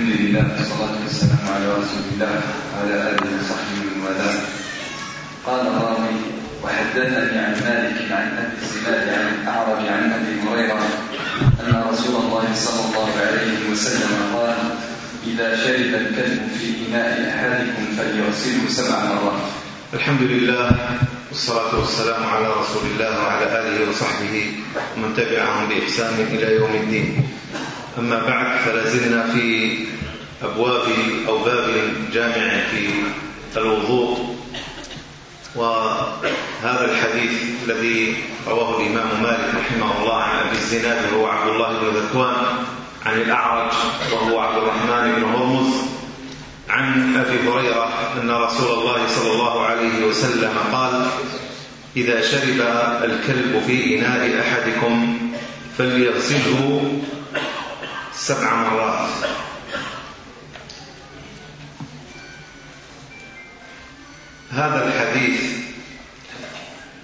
الحمد لله والصلاة والسلام على رسول الله وعلى آله وصحبه ومن قال الراوي وحدثني عن مالك عن أبي الزناد عن الأعرج عن أبي هريرة أن رسول الله صلى الله عليه وسلم قال إذا شرب الكلب في إناء أحدكم فليغسله سبع مرات. الحمد لله والصلاة والسلام على رسول الله وعلى آله وصحبه ومن تبعهم بإحسان إلى يوم الدين. أما بعد فلازلنا في أبواب أو باب جامع في الوضوء وهذا الحديث الذي رواه الإمام مالك رحمه الله عن أبي الزناد وهو عبد الله بن ذكوان عن الأعرج وهو عبد الرحمن بن هرمز عن أبي هريرة أن رسول الله صلى الله عليه وسلم قال إذا شرب الكلب في إناء أحدكم فليغسله سبع مرات. هذا الحديث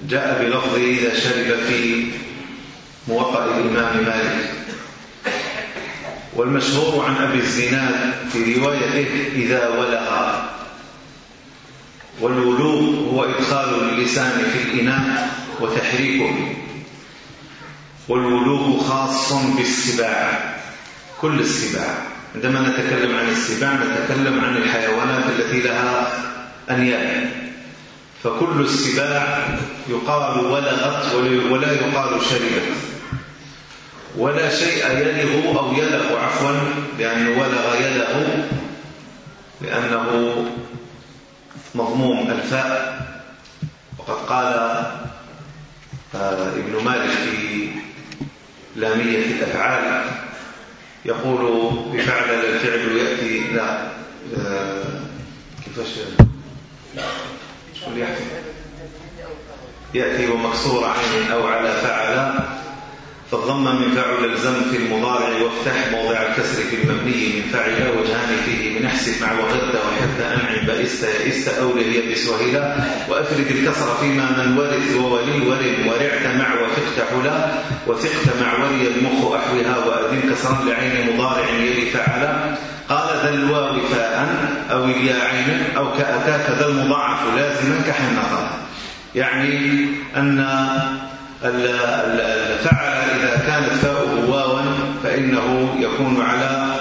جاء بلفظه إذا شرب في موطأ الإمام مالك. والمشهور عن أبي الزناد في روايته إذا ولغ والولوغ هو إدخال اللسان في الإناء وتحريكه. والولوغ خاص بالسباع. كل السباع. عندما نتكلم عن السباع نتكلم عن الحيوانات التي لها أنياب. فكل السباع يقال ولغت ولا يقال شربت. ولا شيء يلغ أو يلغ عفوا لأن ولغ يلغ لأنه مضموم الفاء. وقد قال آه، ابن مالك في لامية الأفعال يقول بفعل الفعل يأتي نعم كيفاش يأتي. ومكسور عين أو على فعل. فالضم من فعل الزم في المضارع وافتح موضع الكسر في المبني من فعل وجهان فيه من احسب مع وغد وحد انعم بئست يئست اولي بسهلا وافرد الكسر فيما من ورث وولي ورم ورعت مع وفقت حلا وثقت مع وري المخ احوها وادم كسرا لعين مضارع يلي فعلا قال ذا الواو فاء أو يا عينا أو كأتى كذا المضاعف لازما كحن طلا يعني أن الفعل إذا كانت فاؤه واوا فإنه يكون على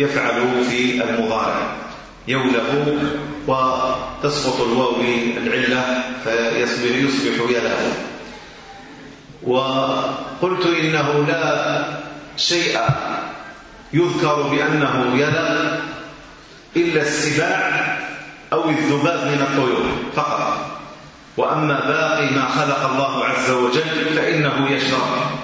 يفعل في المضارع. يوله وتسقط الواو بالعلة فيصبح يصبح يله وقلت إنه لا شيء يذكر بأنه يله إلا السباع أو الذباب من الطيور فقط. وأما باقي ما خلق الله عز وجل فإنه يشرب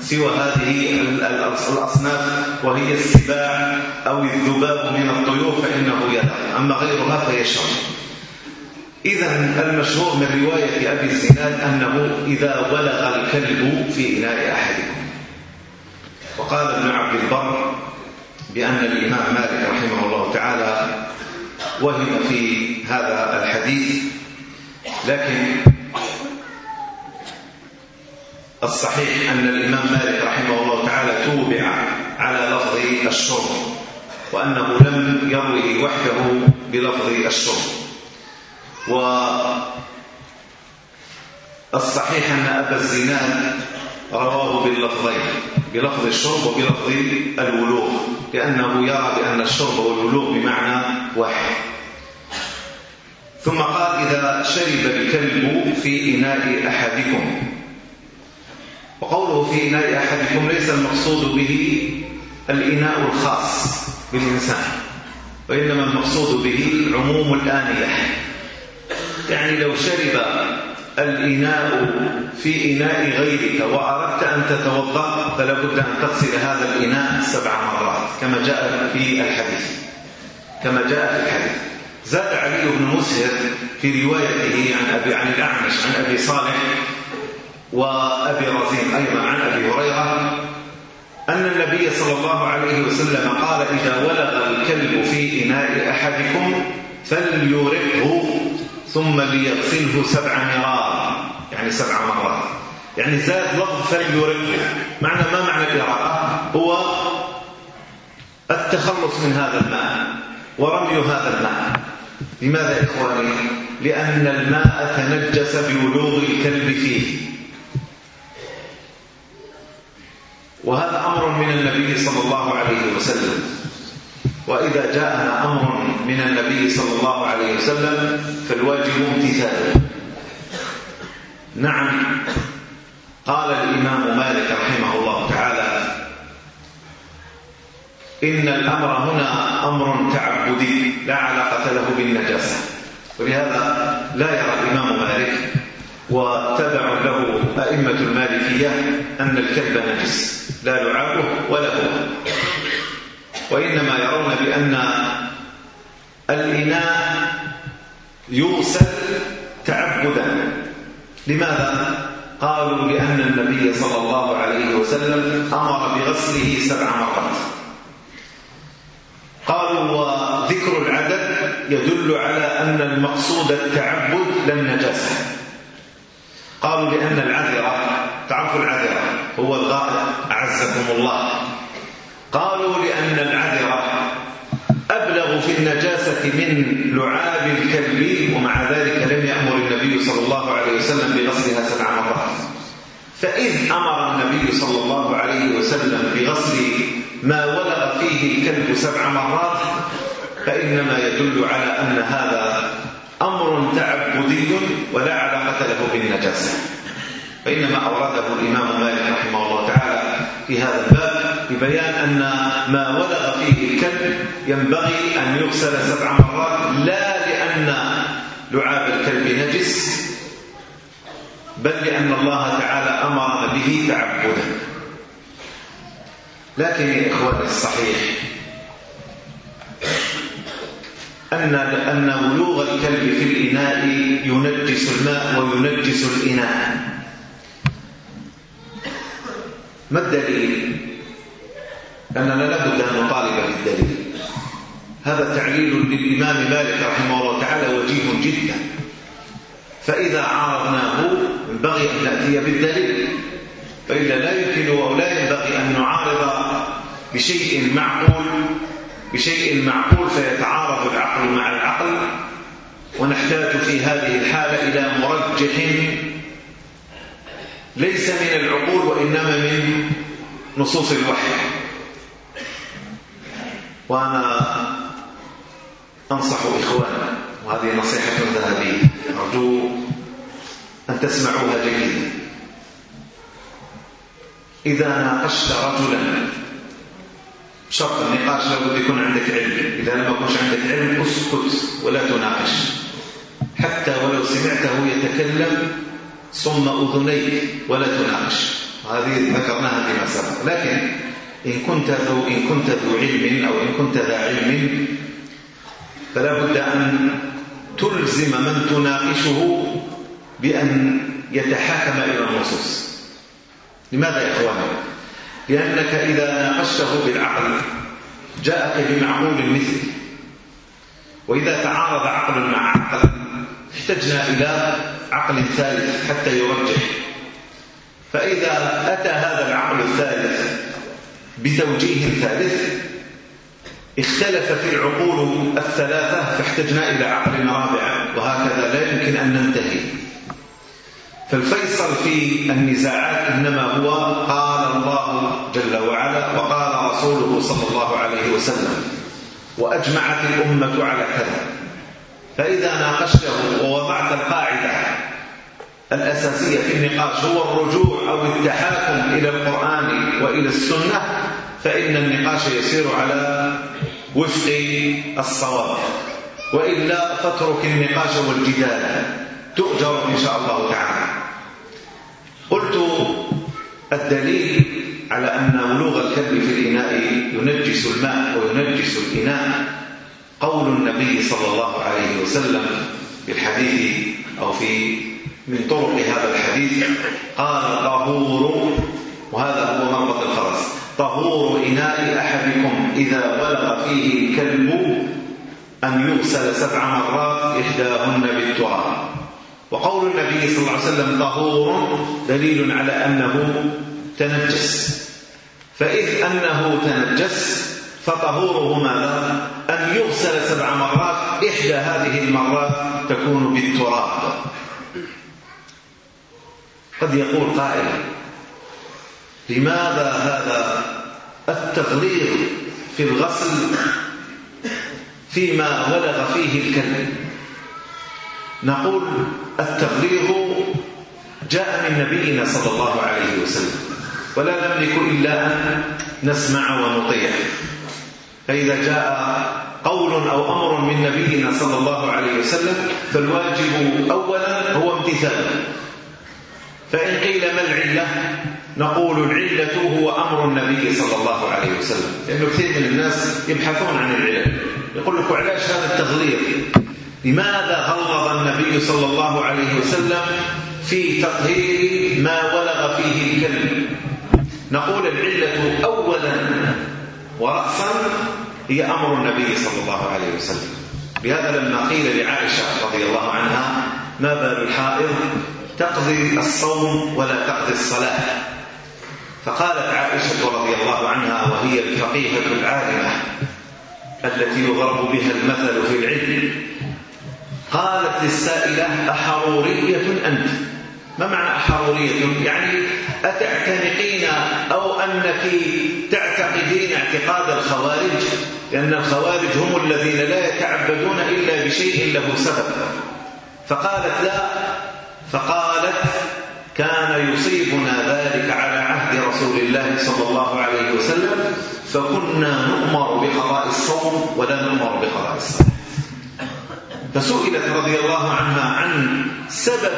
سوى هذه الأصناف وهي السباع أو الذباب من الطيور فإنه يرى. أما غيرها فيشرب إذا المشهور من رواية أبي الزناد أنه إذا ولغ الكلب في إناء أحدكم. وقال ابن عبد البر بأن الإمام مالك رحمه الله تعالى وهم في هذا الحديث لكن الصحيح أن الإمام مالك رحمه الله تعالى توبع على لفظ الشرب وأنه لم يروي وحده بلفظ الشرب والصحيح أن أبا الزناد رواه باللفظين بلفظ الشرب وبلفظ الولوغ لأنه يرى بأن الشرب والولوغ بمعنى واحد. ثم قال إذا شرب الكلب في إناء أحدكم. وقوله في إناء أحدكم ليس المقصود به الإناء الخاص بالإنسان وإنما المقصود به عموم الآنية. يعني لو شرب الإناء في إناء غيرك وأردت أن تتوضأ فلا بد أن تغسل هذا الإناء سبع مرات كما جاء في الحديث. كما جاء في الحديث. زاد علي بن مسهر في روايته عن أبي عن الأعمش عن أبي صالح وأبي رزين أيضا عن أبي هريرة أن النبي صلى الله عليه وسلم قال إذا ولغ الكلب في إناء أحدكم فليرقه ثم ليغسله سبع مرار يعني سبع مرات. يعني زاد لفظ فليرقه معنى ما معنى الإراقة؟ هو التخلص من هذا الماء. ورمي هذا الماء. لماذا إخواني؟ لأن الماء تنجس بولوغ الكلب فيه. وهذا أمر من النبي صلى الله عليه وسلم. وإذا جاءنا أمر من النبي صلى الله عليه وسلم فالواجب امتثاله. نعم قال الإمام مالك رحمه الله تعالى إن الأمر هنا أمر تعبدي لا علاقة له بالنجاسة. ولهذا لا يرى الإمام مالك وتبع له أئمة المالكية أن الكلب نجس لا لعابه ولا هو. وإنما يرون بأن الإناء يغسل تعبدا. لماذا؟ قالوا لأن النبي صلى الله عليه وسلم أمر بغسله سبع مرات. وذكر العدد يدل على أن المقصود التعبد لم نجسه قالوا لأن العذرة تعرف العذرة هو الغائب أعزكم الله. قالوا لأن العذرة أبلغ في النجاسة من لعاب الكلب ومع ذلك لم يأمر النبي صلى الله عليه وسلم بغسلها سبع مرات. فإذ أمر النبي صلى الله عليه وسلم بغسل ما ولغ فيه الكلب سبع مرات فإنما يدل على أن هذا أمر تعبدي ولا علاقة له بالنجاسة فإنما أورده الإمام مالك رحمه الله تعالى في هذا الباب ببيان أن ما ولغ فيه الكلب ينبغي أن يغسل سبع مرات لا لأن لعاب الكلب نجس بل لأن الله تعالى أمر به تعبدا لكن يا إخواني الصحيح أن أن ولوغ الكلب في الإناء ينجس الماء وينجس الإناء. ما الدليل؟ أننا لابد أن نطالب بالدليل. هذا تعليل للإمام مالك رحمه الله تعالى وجيه جدا. فإذا عارضناه ينبغي أن نأتي بالدليل. فإلا لا يمكن أو لا ينبغي أن نعارض بشيء معقول بشيء معقول فيتعارض العقل مع العقل. ونحتاج في هذه الحالة إلى مرجح. ليس من العقول وإنما من نصوص الوحي. وأنا أنصح إخوانا وهذه نصيحة ذهبية. أرجو أن تسمعوها جيدا. إذا ناقشت رجلا. شرط النقاش لابد يكون عندك علم. إذا لم يكنش عندك علم أسكت ولا تناقش. حتى ولو سمعته يتكلم صم أذنيك ولا تناقش. هذه ذكرناها فيما سبق. لكن إن كنت ذو إن كنت ذو علم أو إن كنت ذا علم فلا بد أن تلزم من تناقشه بأن يتحاكم إلى النصوص. لماذا يا إخواني؟ لأنك إذا ناقشته بالعقل جاءك بمعقول مثل وإذا تعارض عقل مع عقل احتجنا إلى عقل ثالث حتى يرجح. فإذا أتى هذا العقل الثالث بتوجيه ثالث اختلفت العقول الثلاثة فاحتجنا إلى عقل رابع وهكذا لا يمكن أن ننتهي. فالفيصل في النزاعات إنما هو قال الله جل وعلا وقال رسوله صلى الله عليه وسلم وأجمعت الأمة على كذا. فإذا ناقشته ووضعت القاعدة الأساسية في النقاش هو الرجوع أو التحاكم إلى القرآن وإلى السنة فإن النقاش يسير على وفق الصواب. وإلا فاترك النقاش والجدال. تؤجر إن شاء الله تعالى. قلت الدليل على أن ولوغ الكلب في الإناء ينجس الماء وينجس الإناء. قول النبي صلى الله عليه وسلم في الحديث أو في من طرق هذا الحديث قال طهور وهذا هو مربط الفرس طهور إناء أحدكم إذا بلغ فيه الكلب أن يغسل سبع مرات إحداهن بالتراب. وقول النبي صلى الله عليه وسلم طهور دليل على أنه تنجس. فإذ أنه تنجس فطهوره ماذا أن يغسل سبع مرات إحدى هذه المرات تكون بالتراب. قد يقول قائل لماذا هذا التغليظ في الغسل فيما ولغ فيه الكلب؟ نقول التبليغ جاء من نبينا صلى الله عليه وسلم ولا نملك إلا أن نسمع ونطيع. فإذا جاء قول أو أمر من نبينا صلى الله عليه وسلم فالواجب أولا هو امتثال. فإن قيل ما العلة نقول العلة هو أمر النبي صلى الله عليه وسلم. لأنه كثير من الناس يبحثون عن العلة. يقول لك وعلاش هذا التغليظ؟ لماذا غلظ النبي صلى الله عليه وسلم في تطهير ما ولغ فيه الكلب؟ نقول العلة أولا ورأسا هي أمر النبي صلى الله عليه وسلم. لهذا لما قيل لعائشة رضي الله عنها ما بال الحائض تقضي الصوم ولا تقضي الصلاة؟ فقالت عائشة رضي الله عنها وهي الفقيهة العالمة التي يضرب بها المثل في العلم قالت للسائلة أحرورية أنت؟ ما معنى أحرورية؟ يعني أتعتنقين أو أنك تعتقدين اعتقاد الخوارج؟ لأن الخوارج هم الذين لا يتعبدون إلا بشيء له سبب. فقالت لا فقالت كان يصيبنا ذلك على عهد رسول الله صلى الله عليه وسلم فكنا نؤمر بقضاء الصوم ولا نؤمر بقضاء الصلاة. فسئلت رضي الله عنها عن سبب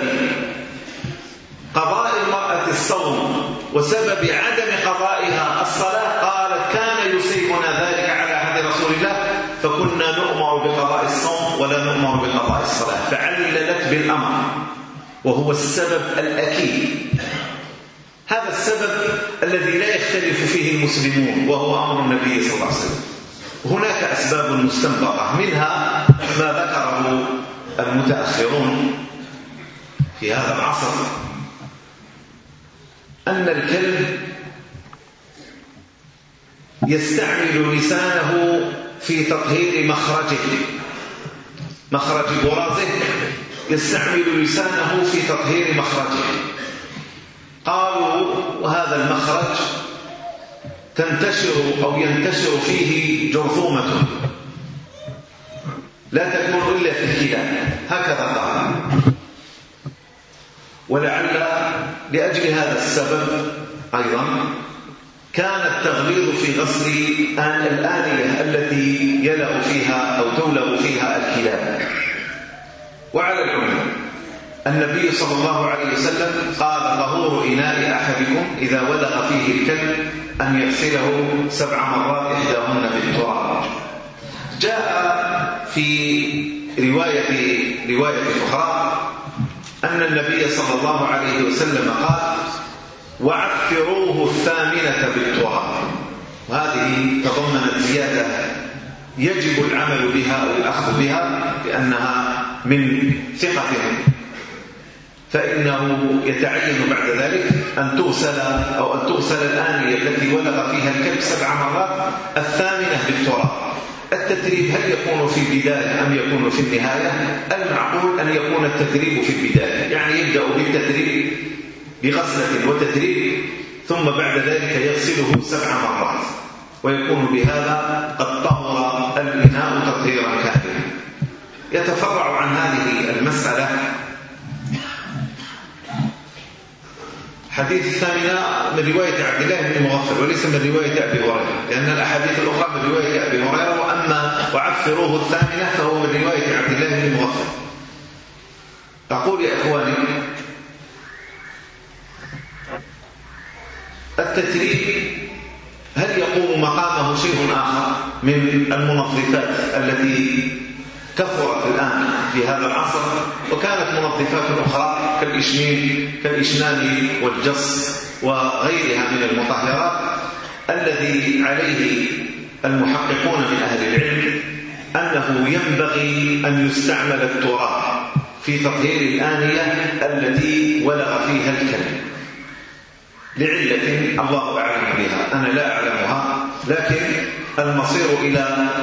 قضاء المرأة الصوم وسبب عدم قضائها الصلاة قالت كان يصيبنا ذلك على عهد رسول الله فكنا نؤمر بقضاء الصوم ولا نؤمر بقضاء الصلاة فعللت بالأمر وهو السبب الأكيد. هذا السبب الذي لا يختلف فيه المسلمون وهو أمر النبي صلى الله عليه وسلم. هناك أسباب مستنبطة. منها ما ذكره المتأخرون في هذا العصر. أن الكلب يستعمل لسانه في تطهير مخرجه. مخرج برازه يستعمل لسانه في تطهير مخرجه. قالوا وهذا المخرج تنتشر أو ينتشر فيه جرثومة لا تكون إلا في الكلى. هكذا قال. ولعل لأجل هذا السبب أيضا كان التغليظ في غسل الآلية التي يلأ فيها أو تولغ فيها الكلاب وعلى العموم النبي صلى الله عليه وسلم قال طهور إناء أحدكم إذا ودق فيه الكلب أن يغسله سبع مرات إحداهن بالتراب جاء في رواية رواية أخرى أن النبي صلى الله عليه وسلم قال وعفروه الثامنة بالتراب وهذه تضمنت زيادة يجب العمل بها والأخذ بها لأنها من ثقتهم. فإنه يتعين بعد ذلك أن تغسل أو أن تغسل الآنية التي ولغ فيها الكلب سبع مرات. الثامنة بالتراب التدريب هل يكون في البداية أم يكون في النهاية؟ المعقول أن يكون التدريب في البداية يعني يبدأ بالتدريب بغسلة وتدريب ثم بعد ذلك يغسله سبع مرات. ويكون بهذا قد طهر الإناء تطهيرا كاملا. يتفرع عن هذه المسألة حديث الثامنة من رواية عبد الله بن مغفر وليس من رواية أبي هريرة لأن الأحاديث الأخرى من رواية أبي هريرة وأما وعفروه الثامنة فهو من رواية عبد الله بن مغفر أقول يا إخواني التتريب هل يقوم مقامه شيء آخر من المنظفات التي كثرت الآن في هذا العصر وكانت منظفات أخرى كالإشميل كالإشنان والجص وغيرها من المطهرات الذي عليه المحققون من أهل العلم أنه ينبغي أن يستعمل التراب في تطهير الآنية التي ولغ فيها الكلب لعلة الله أعلم بها أنا لا أعلمها. لكن المصير إلى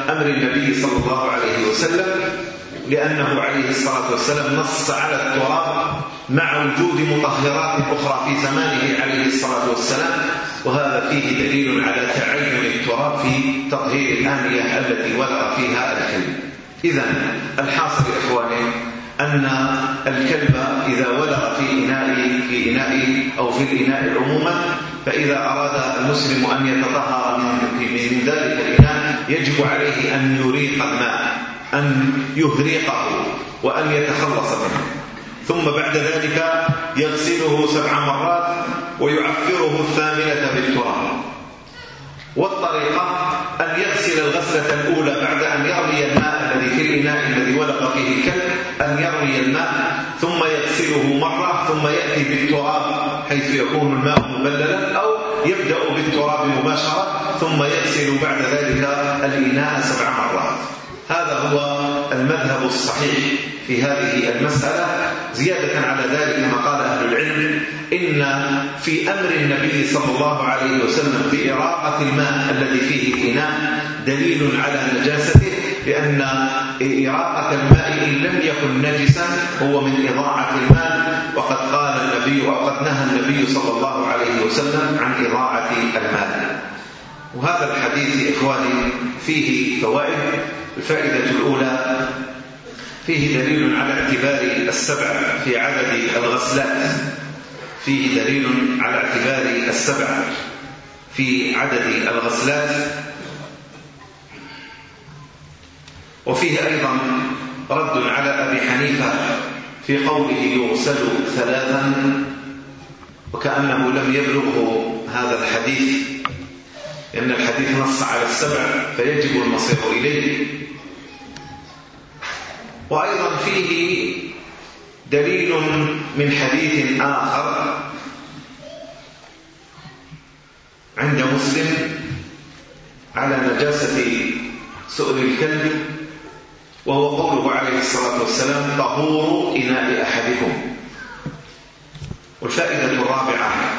أمر النبي صلى الله عليه وسلم لأنه عليه الصلاة والسلام نص على التراب مع وجود مطهرات أخرى في زمانه عليه الصلاة والسلام وهذا فيه دليل على تعين التراب في تطهير الآنية التي ولغ فيها الحلم. إذا الحاصل إخواني أن الكلب إذا ولغ في إناء في إناء أو في الإناء عموما فإذا أراد المسلم أن يتطهر من من ذلك الإناء يجب عليه أن يريق الماء أن يهريقه وأن يتخلص منه. ثم بعد ذلك يغسله سبع مرات ويعفره الثامنة بالتراب. والطريقة أن يغسل الغسلة الأولى بعد أن يروي الماء الذي في الإناء الذي ولق فيه الكلب أن يروي الماء ثم يغسله مرة ثم يأتي بالتراب حيث يكون الماء مبللا أو يبدأ بالتراب مباشرة ثم يغسل بعد ذلك الإناء سبع مرات. هذا هو المذهب الصحيح في هذه المسألة زيادة على ذلك ما قال أهل العلم إن في أمر النبي صلى الله عليه وسلم بإراقة الماء الذي فيه إناء دليل على نجاسته لأن إراقة الماء إن لم يكن نجسا هو من إضاعة الماء. وقد قال النبي وقد نهى النبي صلى الله عليه وسلم عن إضاعة المال وهذا الحديث إخواني فيه فوائد. الفائدة الأولى فيه دليل على اعتبار السبع في عدد الغسلات. فيه دليل على اعتبار السبع في عدد الغسلات. وفيه أيضا رد على أبي حنيفة في قوله يغسل ثلاثا وكأنه لم يبلغه هذا الحديث. إن الحديث نص على السبع فيجب المصير إليه. وأيضا فيه دليل من حديث آخر عند مسلم على نجاسة سؤل الكلب وهو قوله عليه الصلاة والسلام طهور إناء أحدكم. والفائدة الرابعة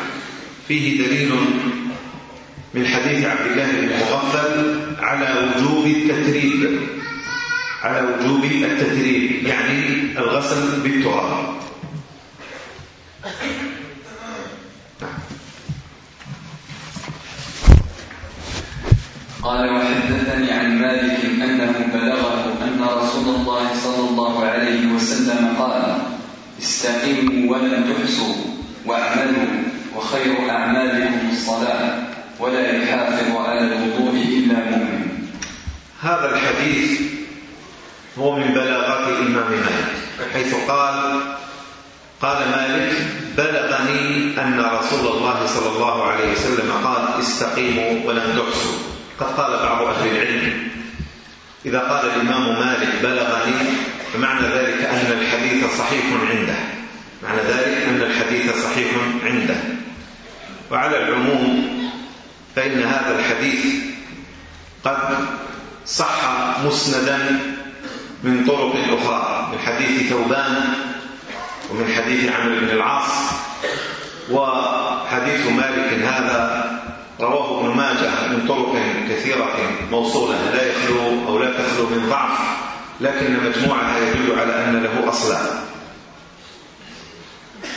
فيه دليل من حديث عبد الله بن مغفل على وجوب التتريب على وجوب التتريب يعني الغسل بالتراب. نعم. قال وحدثني عن مالك أنه بلغه أن رسول الله صلى الله عليه وسلم قال استقيموا ولا تحصوا واعملوا وخير أعمالكم الصلاة. ولا يحافظ على الوضوء إلا مؤمن هذا الحديث هو من بلاغات الإمام مالك حيث قال قال مالك بلغني أن رسول الله صلى الله عليه وسلم قال استقيموا ولن تحسوا. قد قال بعض أهل العلم. إذا قال الإمام مالك بلغني فمعنى ذلك أن الحديث صحيح عنده. معنى ذلك أن الحديث صحيح عنده. وعلى العموم فإن هذا الحديث قد صح مسندا من طرق أخرى من حديث ثوبان ومن حديث عمرو بن العاص وحديث مالك هذا رواه ابن ماجه من طرق كثيرة موصولة لا يخلو أو لا تخلو من ضعف لكن مجموعها يدل على أن له أصلا.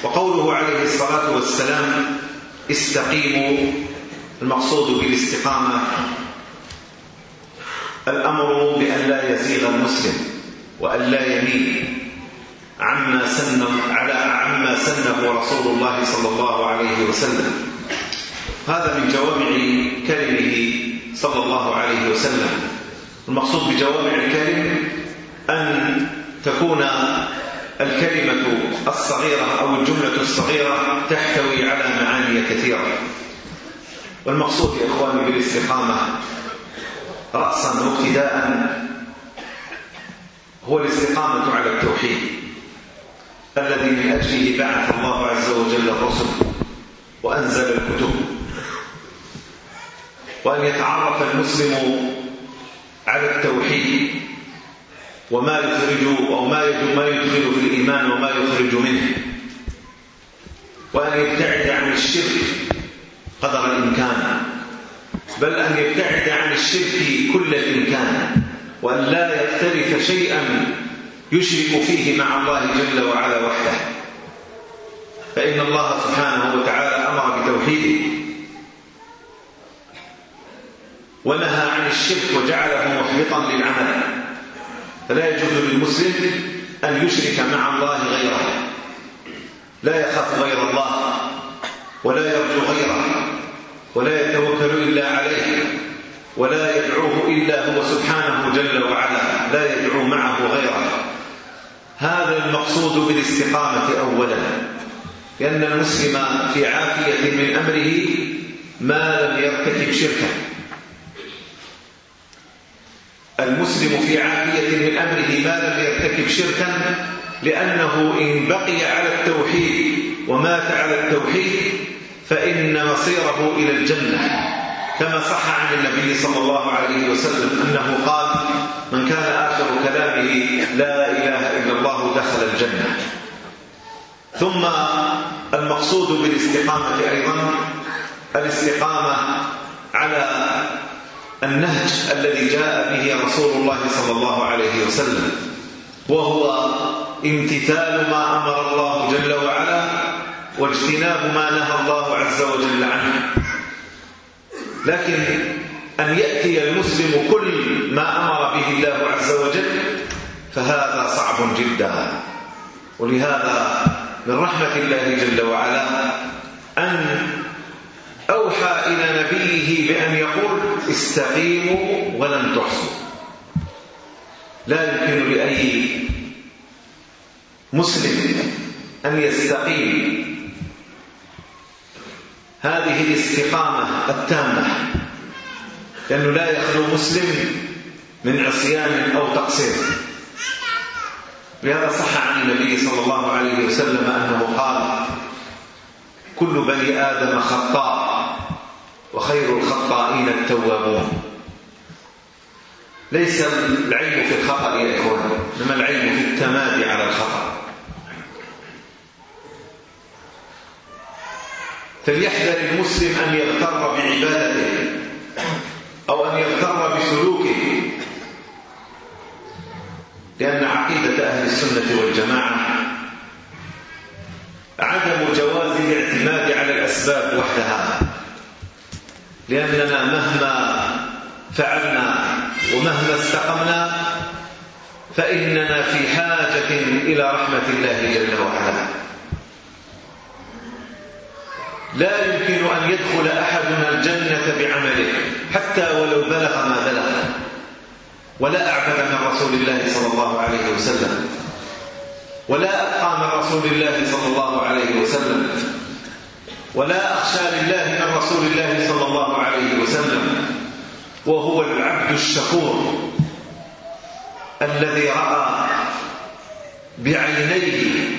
وقوله عليه الصلاة والسلام استقيموا المقصود بالاستقامة. الأمر بأن لا يزيغ المسلم وأن لا يميل عما سنه على عما سنه رسول الله صلى الله عليه وسلم. هذا من جوامع كلمه صلى الله عليه وسلم. المقصود بجوامع الكلم أن تكون الكلمة الصغيرة أو الجملة الصغيرة تحتوي على معاني كثيرة. والمقصود يا إخواني بالاستقامة رأسا وابتداء هو الاستقامة على التوحيد الذي من أجله بعث الله عز وجل الرسل وأنزل الكتب. وأن يتعرف المسلم على التوحيد وما يخرج أو ما يدخل في الإيمان وما يخرج منه. وأن يبتعد عن الشرك قدر الإمكان. بل أن يبتعد عن الشرك كل الإمكان وأن لا يقترف شيئا يشرك فيه مع الله جل وعلا وحده. فإن الله سبحانه وتعالى أمر بتوحيده. ونهى عن الشرك وجعله محبطا للعمل. فلا يجوز للمسلم أن يشرك مع الله غيره. لا يخاف غير الله. ولا يرجو غيره ولا يتوكل إلا عليه ولا يدعوه إلا هو سبحانه جل وعلا لا يدعو معه غيره. هذا المقصود بالاستقامة أولا لأن المسلم في عافية من أمره ما لم يرتكب شركا. المسلم في عافية من أمره ما لم يرتكب شركا لأنه إن بقي على التوحيد ومات على التوحيد فإن مصيره إلى الجنة. كما صح عن النبي صلى الله عليه وسلم أنه قال من كان آخر كلامه لا إله إلا الله دخل الجنة. ثم المقصود بالاستقامة أيضا الاستقامة على النهج الذي جاء به رسول الله صلى الله عليه وسلم وهو امتثال ما أمر الله جل وعلا واجتناب ما نهى الله عز وجل عنه. لكن أن يأتي المسلم كل ما أمر به الله عز وجل فهذا صعب جدا. ولهذا من رحمة الله جل وعلا أن أوحى إلى نبيه بأن يقول استقيموا ولن تحصوا. لا يمكن لأي مسلم أن يستقيم. هذه الاستقامة التامة لأنه لا يخلو مسلم من عصيان أو تقصير. لهذا صح عن النبي صلى الله عليه وسلم أنه قال كل بني آدم خطاء وخير الخطائين التوابون. ليس العين في الخطأ يا إخوان إنما العين في التمادي على الخطأ. فليحذر المسلم أن يغتر بعبادته أو أن يغتر بسلوكه. لأن عقيدة أهل السنة والجماعة عدم جواز الاعتماد على الأسباب وحدها. لأننا مهما فعلنا ومهما استقمنا فإننا في حاجة إلى رحمة الله جل وعلا. لا يمكن أن يدخل أحدنا الجنة بعمله حتى ولو بلغ ما بلغ. ولا أعبد من رسول الله صلى الله عليه وسلم. ولا أبقى من رسول الله صلى الله عليه وسلم. ولا أخشى لله من رسول الله صلى الله عليه وسلم. وهو العبد الشكور الذي رأى بعينيه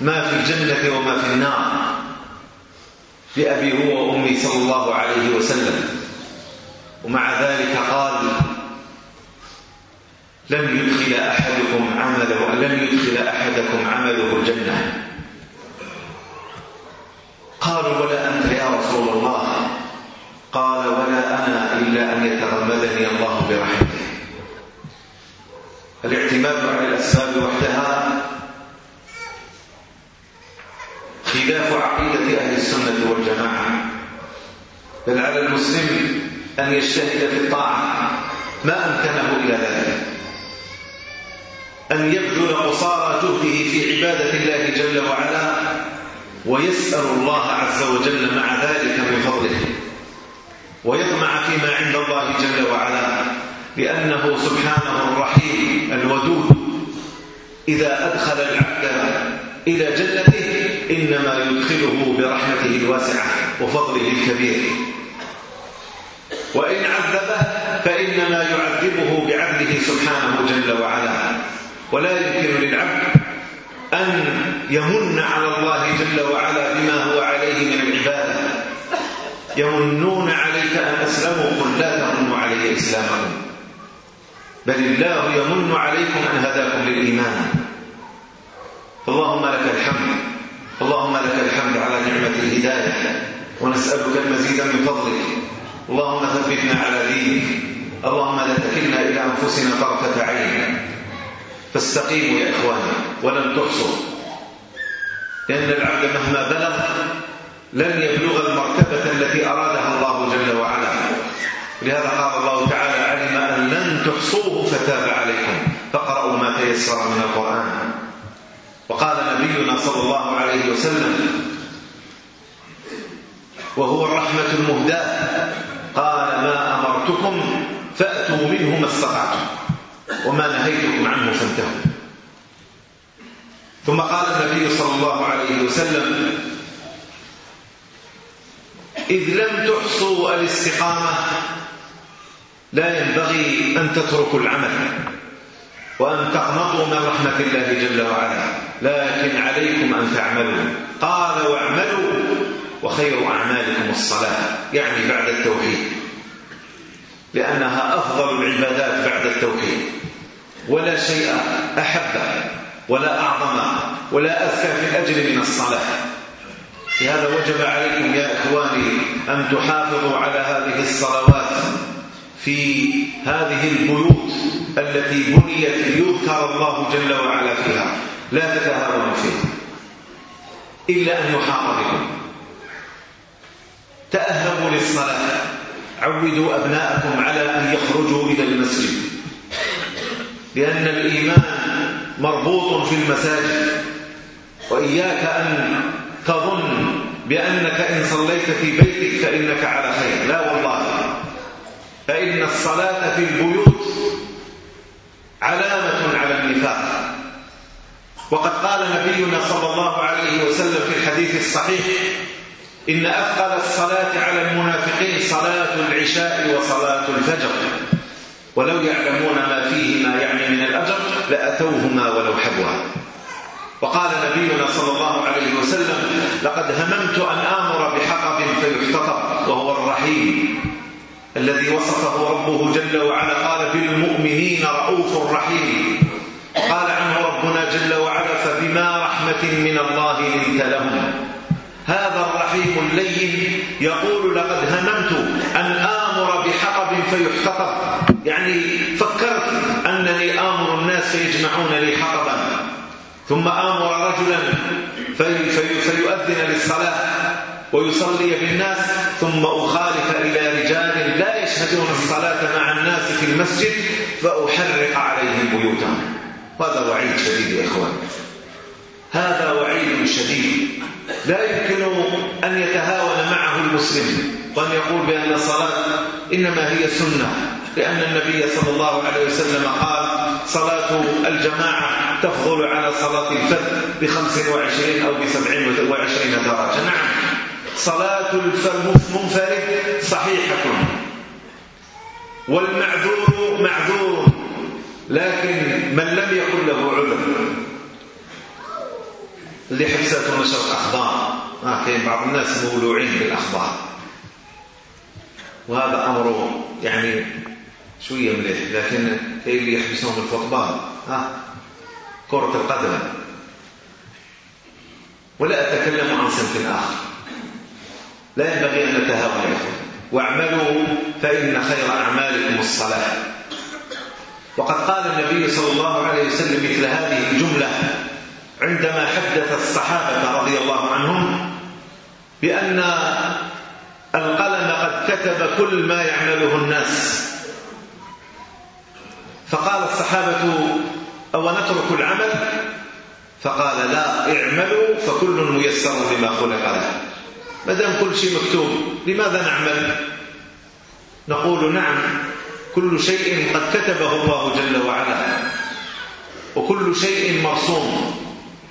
ما في الجنة وما في النار. بأبي هو وأمي صلى الله عليه وسلم. ومع ذلك قال لم يدخل أحدكم عمله لم يدخل أحدكم عمله الجنة. قالوا ولا أنت يا رسول الله. قال ولا أنا إلا أن يتغمدني الله برحمته. الاعتماد على الأسباب وحدها خلاف عقيدة أهل السنة والجماعة. بل على المسلم أن يجتهد في الطاعة ما أمكنه إلى ذلك. أن يبذل قصارى جهده في عبادة الله جل وعلا ويسأل الله عز وجل مع ذلك من فضله. ويطمع فيما عند الله جل وعلا لأنه سبحانه الرحيم الودود. إذا أدخل العبد إلى جنته إنما يدخله برحمته الواسعة وفضله الكبير. وإن عذبه فإنما يعذبه بعدله سبحانه جل وعلا. ولا يمكن للعبد أن يمن على الله جل وعلا بما هو عليه من العبادة. يمنون عليك أن أسلموا قل لا تمنوا علي إسلامكم. بل الله يمن عليكم أن هداكم للإيمان. اللهم لك الحمد. اللهم لك الحمد على نعمة الهداية ونسألك المزيد من فضلك. اللهم ثبتنا على دينك. اللهم لا تكلنا إلى أنفسنا طرفة عين. فاستقيموا يا إخواني ولن تحصوا. لأن العبد مهما بلغ لن يبلغ المرتبة التي أرادها الله جل وعلا. لهذا قال الله تعالى علم أن لن تحصوه فتاب عليكم. فقرأوا ما تيسر من القرآن. وقال نبينا صلى الله عليه وسلم وهو الرحمة المهداة قال ما أمرتكم فأتوا منه ما استطعتم وما نهيتكم عنه فانتهوا. ثم قال النبي صلى الله عليه وسلم إذ لم تحصوا الاستقامة لا ينبغي أن تتركوا العمل وأن تقنطوا من رحمة الله جل وعلا. لكن عليكم أن تعملوا. قال واعملوا وخير أعمالكم الصلاة. يعني بعد التوحيد. لأنها أفضل العبادات بعد التوحيد. ولا شيء أحب ولا أعظم ولا أذكى في الأجر من الصلاة. لهذا وجب عليكم يا إخواني أن تحافظوا على هذه الصلوات في هذه البيوت التي بنيت ليذكر الله جل وعلا فيها. لا تتهاونوا فيه إلا أن يحاط بكم. تأهبوا للصلاة. عودوا أبناءكم على أن يخرجوا إلى المسجد. لأن الإيمان مربوط في المساجد. وإياك أن تظن بأنك إن صليت في بيتك فإنك على خير. لا والله. فإن الصلاة في البيوت علامة على النفاق. وقد قال نبينا صلى الله عليه وسلم في الحديث الصحيح إن أثقل الصلاة على المنافقين صلاة العشاء وصلاة الفجر. ولو يعلمون ما فيهما يعني من الأجر لأتوهما ولو حبوا وقال نبينا صلى الله عليه وسلم لقد هممت أن آمر بحطب فيحتطب وهو الرحيم. الذي وصفه ربه جل وعلا قال بالمؤمنين رؤوف رحيم. قال عنه ربنا جل وعلا فبما رحمة من الله لنت لهم. هذا الرحيم اللين يقول لقد هممت أن آمر بحطب فيحتطب. يعني فكرت أنني آمر الناس فيجمعون لي حطبا. ثم آمر رجلا في في فيؤذن للصلاة ويصلي بالناس. ثم أخالف إلى رجال لا يشهدون الصلاة مع الناس في المسجد فأحرق عليهم بيوتهم. هذا وعيد شديد يا إخوان. هذا وعيد شديد. لا يمكن أن يتهاون معه المسلم وأن يقول بأن الصلاة إنما هي سنة لأن النبي صلى الله عليه وسلم قال صلاة الجماعة تفضل على صلاة الفرد بخمس وعشرين أو بسبعين وعشرين درجة. نعم. صلاة المنفرد صحيحة. والمعذور معذور. لكن من لم يكن له علم اللي حبسته نشر أخبار آه كاين بعض الناس مولوعين بالأخبار. وهذا أمر يعني شوية مليح لكن كاين اللي يحبسهم الفوتبال ها؟ كرة القدم. ولا أتكلم عن صنف آخر. لا ينبغي أن نتهاون واعملوا فإن خير أعمالكم الصلاة. وقد قال النبي صلى الله عليه وسلم مثل هذه الجملة عندما حدث الصحابة رضي الله عنهم بأن القلم قد كتب كل ما يعمله الناس. فقال الصحابة أو نترك العمل؟ فقال لا اعملوا فكل ميسر لما خلق له. ما دام كل شيء مكتوب لماذا نعمل؟ نقول نعم كل شيء قد كتبه الله جل وعلا. وكل شيء مرسوم.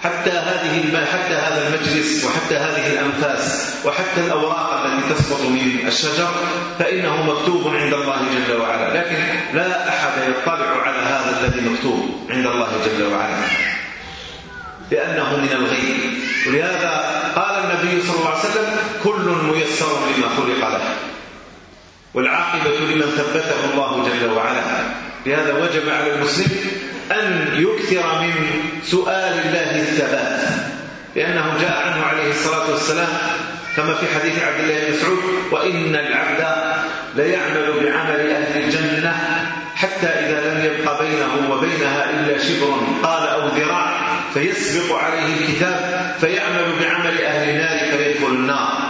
حتى هذه حتى هذا المجلس وحتى هذه الأنفاس وحتى الأوراق التي تسقط من الشجر فإنه مكتوب عند الله جل وعلا. لكن لا أحد يطلع على هذا الذي مكتوب عند الله جل وعلا. لأنه من الغيب. ولهذا قال النبي صلى الله عليه وسلم كل ميسر لما خلق له. والعاقبة لمن ثبته الله جل وعلا. لهذا وجب على المسلم أن يكثر من سؤال الله الثبات. لأنه جاء عنه عليه الصلاة والسلام كما في حديث عبد الله بن مسعود وإن العبد ليعمل بعمل أهل الجنة حتى إذا لم يبقى بينه وبينها إلا شبر. قال أو ذراع فيسبق عليه الكتاب فيعمل بعمل أهل النار فيدخل النار.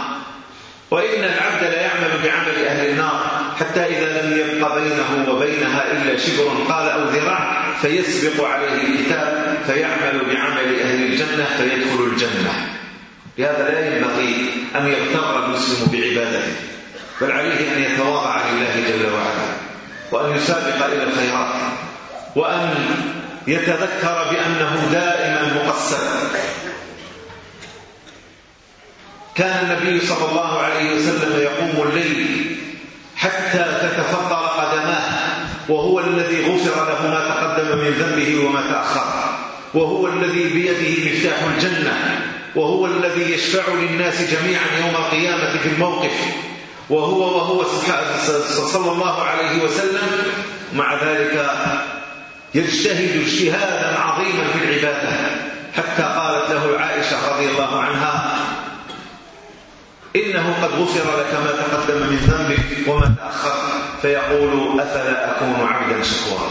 وإن العبد لا بعمل أهل النار حتى إذا لم يبق بينه وبينها إلا شبر قال أو ذراع فيسبق عليه الكتاب فيعمل بعمل أهل الجنة فيدخل الجنة. لهذا لا ينبغي أن يغتر المسلم بعبادته بل عليه أن يتواضع لله جل وعلا وأن يسابق إلى الخيرات وأن يتذكر بأنه دائما مقصر كان النبي صلى الله عليه وسلم يقوم الليل حتى تتفطر قدماه وهو الذي غفر له ما تقدم من ذنبه وما تأخر وهو الذي بيده مفتاح الجنة وهو الذي يشفع للناس جميعا يوم القيامة في الموقف وهو وهو صلى الله عليه وسلم مع ذلك يجتهد اجتهادا عظيما في العبادة حتى قالت له عائشة رضي الله عنها إنه قد غفر لك ما تقدم من ذنبك وما تأخر. فيقول أفلا أكون عبدا شكورا.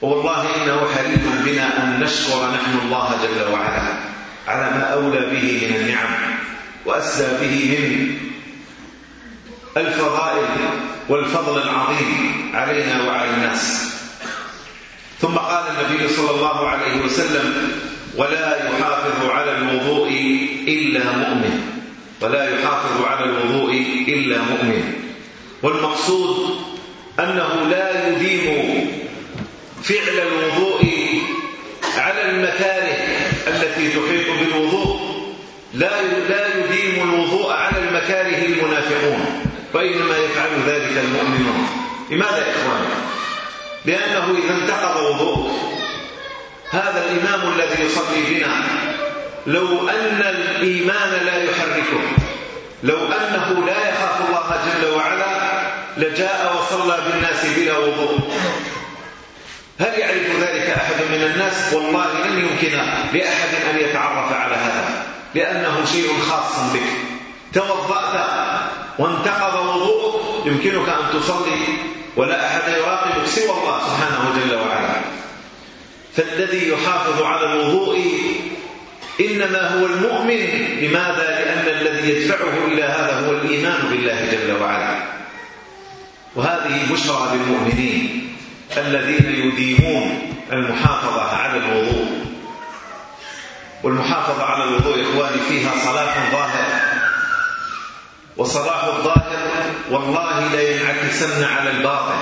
والله إنه حريف بنا أن نشكر نحن الله جل وعلا على ما أولى به من النعم وأسدى به من الفضائل والفضل العظيم علينا وعلى الناس. ثم قال النبي صلى الله عليه وسلم ولا يحافظ على الوضوء إلا مؤمن. ولا يحافظ على الوضوء إلا مؤمن. والمقصود أنه لا يديم فعل الوضوء على المكاره التي تحيط بالوضوء. لا لا يديم الوضوء على المكاره المنافقون. وإنما يفعل ذلك المؤمنون. لماذا يا إخواني؟ لأنه إذا انتقض وضوءك هذا الإمام الذي يصلي بنا لو أن الإيمان لا يحركه لو أنه لا يخاف الله جل وعلا لجاء وصلى بالناس بلا وضوء. هل يعرف ذلك أحد من الناس؟ والله لن يمكن لأحد أن يتعرف على هذا لأنه شيء خاص بك. توضأت وانتقض وضوءك يمكنك أن تصلي ولا أحد يراقبك سوى الله سبحانه جل وعلا. فالذي يحافظ على الوضوء إنما هو المؤمن. لماذا؟ لأن الذي يدفعه إلى هذا هو الإيمان بالله جل وعلا. وهذه بشرى بالمؤمنين الذين يديمون المحافظة على الوضوء. والمحافظة على الوضوء إخواني فيها صلاح ظاهر. وصلاح الظاهر والله لا ينعكسن على الباطن.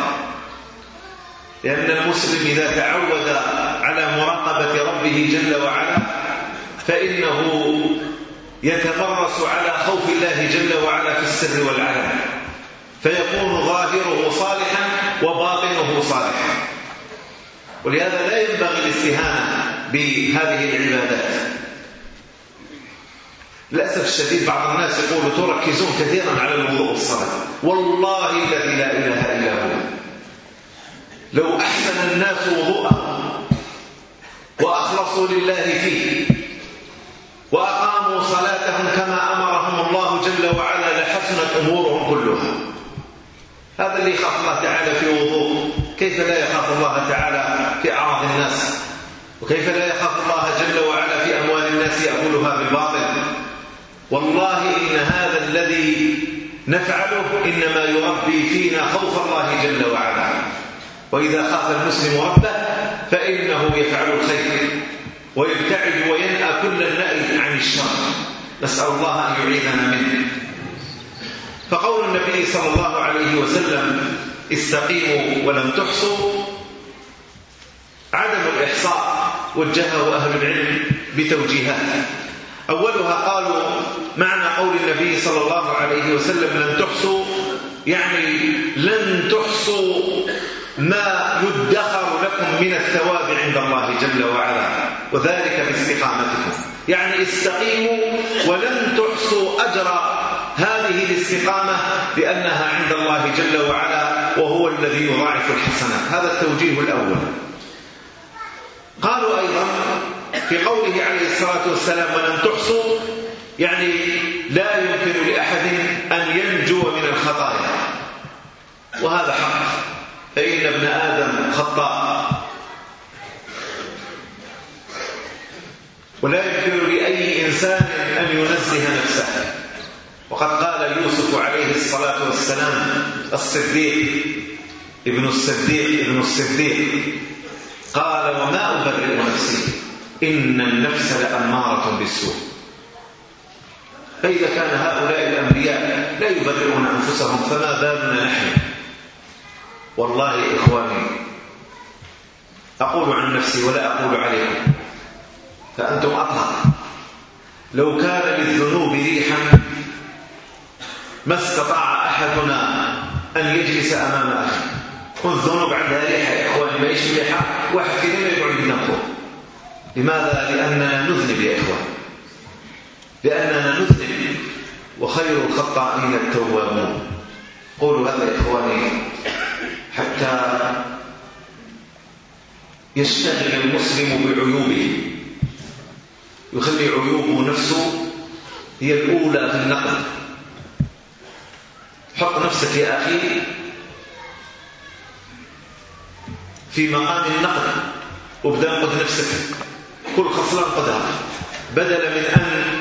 لأن المسلم إذا تعود على مراقبة ربه جل وعلا فإنه يتمرس على خوف الله جل وعلا في السر والعلم فيكون ظاهره صالحا وباطنه صالحا. ولهذا لا ينبغي الاستهانة بهذه العبادات. للأسف الشديد بعض الناس يقول تركزون كثيرا على الوضوء والصلاة. والله الذي لا إله إلا هو. لو أحسن الناس وضوءا وأخلصوا لله فيه وأقاموا صلاتهم كما أمرهم الله جل وعلا لحسنت أمورهم كلها. هذا اللي يخاف الله تعالى في وضوء. كيف لا يخاف الله تعالى في أعراض الناس؟ وكيف لا يخاف الله جل وعلا في أموال الناس يأكلها بالباطل؟ والله إن هذا الذي نفعله إنما يربي فينا خوف الله جل وعلا. وإذا خاف المسلم ربه فإنه يفعل الخير. ويبتعد وينأى كل النأي عن الشر. نسأل الله أن يعيذنا منه. فقول النبي صلى الله عليه وسلم استقيموا ولم تحصوا. عدم الإحصاء وجهه أهل العلم بتوجيهات. أولها قالوا معنى قول النبي صلى الله عليه وسلم لن تحصوا يعني لن تحصوا. ما يدخر لكم من الثواب عند الله جل وعلا وذلك باستقامتكم. يعني استقيموا ولن تحصوا أجر هذه الاستقامة لأنها عند الله جل وعلا وهو الذي يضاعف الحسنات. هذا التوجيه الأول. قالوا أيضا في قوله عليه الصلاة والسلام ولن تحصوا يعني لا يمكن لأحد أن ينجو من الخطايا. وهذا حق. فإن ابن آدم خطاء. ولا يمكن لأي إنسان أن ينزه نفسه. وقد قال يوسف عليه الصلاة والسلام الصديق ابن الصديق ابن الصديق. قال وما أبرئ نفسي؟ إن النفس لأمارة بالسوء. فإذا كان هؤلاء الأنبياء لا يبرئون أنفسهم فما بالنا نحن والله إخواني أقول عن نفسي ولا أقول عليكم فأنتم أطلق لو كان للذنوب ريحا ما استطاع أحدنا أن يجلس أمام أخي. والذنوب عندها ريحة يا إخواني ما يشي ريحة واحد كذا يبعد بنقوه لماذا؟ لأننا نذنب يا إخواني. لأننا نذنب وخير الخطائين التوابون. قولوا هذا يا إخواني حتى يشتغل المسلم بعيوبه. يخلي عيوبه نفسه هي الأولى في النقد حط نفسك يا أخي في مقام النقد وابدأ انقد نفسك. كل خصلان قدها بدل من أن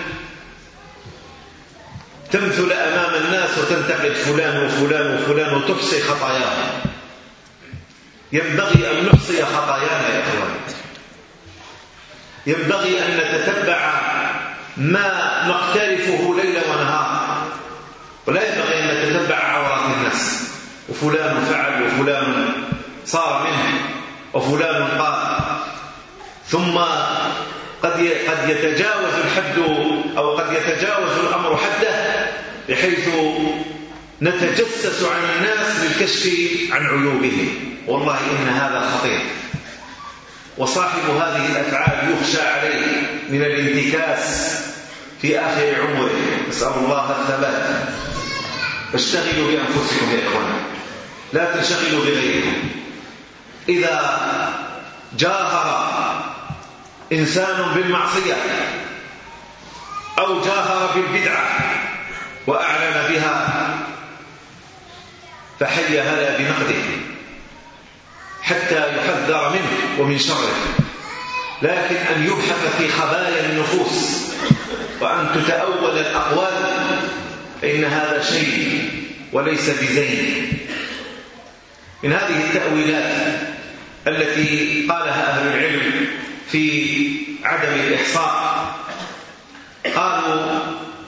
تمثل أمام الناس وتنتقد فلان وفلان وفلان وتحصي خطاياه. ينبغي أن نحصي خطايانا يا أخوان ينبغي أن نتتبع ما نقترفه ليلا ونهارا ولا ينبغي أن نتتبع عورات الناس وفلان فعل وفلان صار منه وفلان قال. ثم قد قد يتجاوز الحد أو قد يتجاوز الأمر حده بحيث نتجسس على الناس للكشف عن عيوبهم. والله إن هذا خطير. وصاحب هذه الأفعال يخشى عليه من الانتكاس في آخر عمره. نسأل الله الثبات. فاشتغلوا بأنفسكم يا إخوان. لا تنشغلوا بغيركم. إذا جاهر إنسان بالمعصية أو جاهر بالبدعة وأعلن بها فحي هذا بنقده حتى يحذر منه ومن شره. لكن أن يبحث في خبايا النفوس وأن تتأول الأقوال فإن هذا شيء وليس بزين. من هذه التأويلات التي قالها أهل العلم في عدم الإحصاء قالوا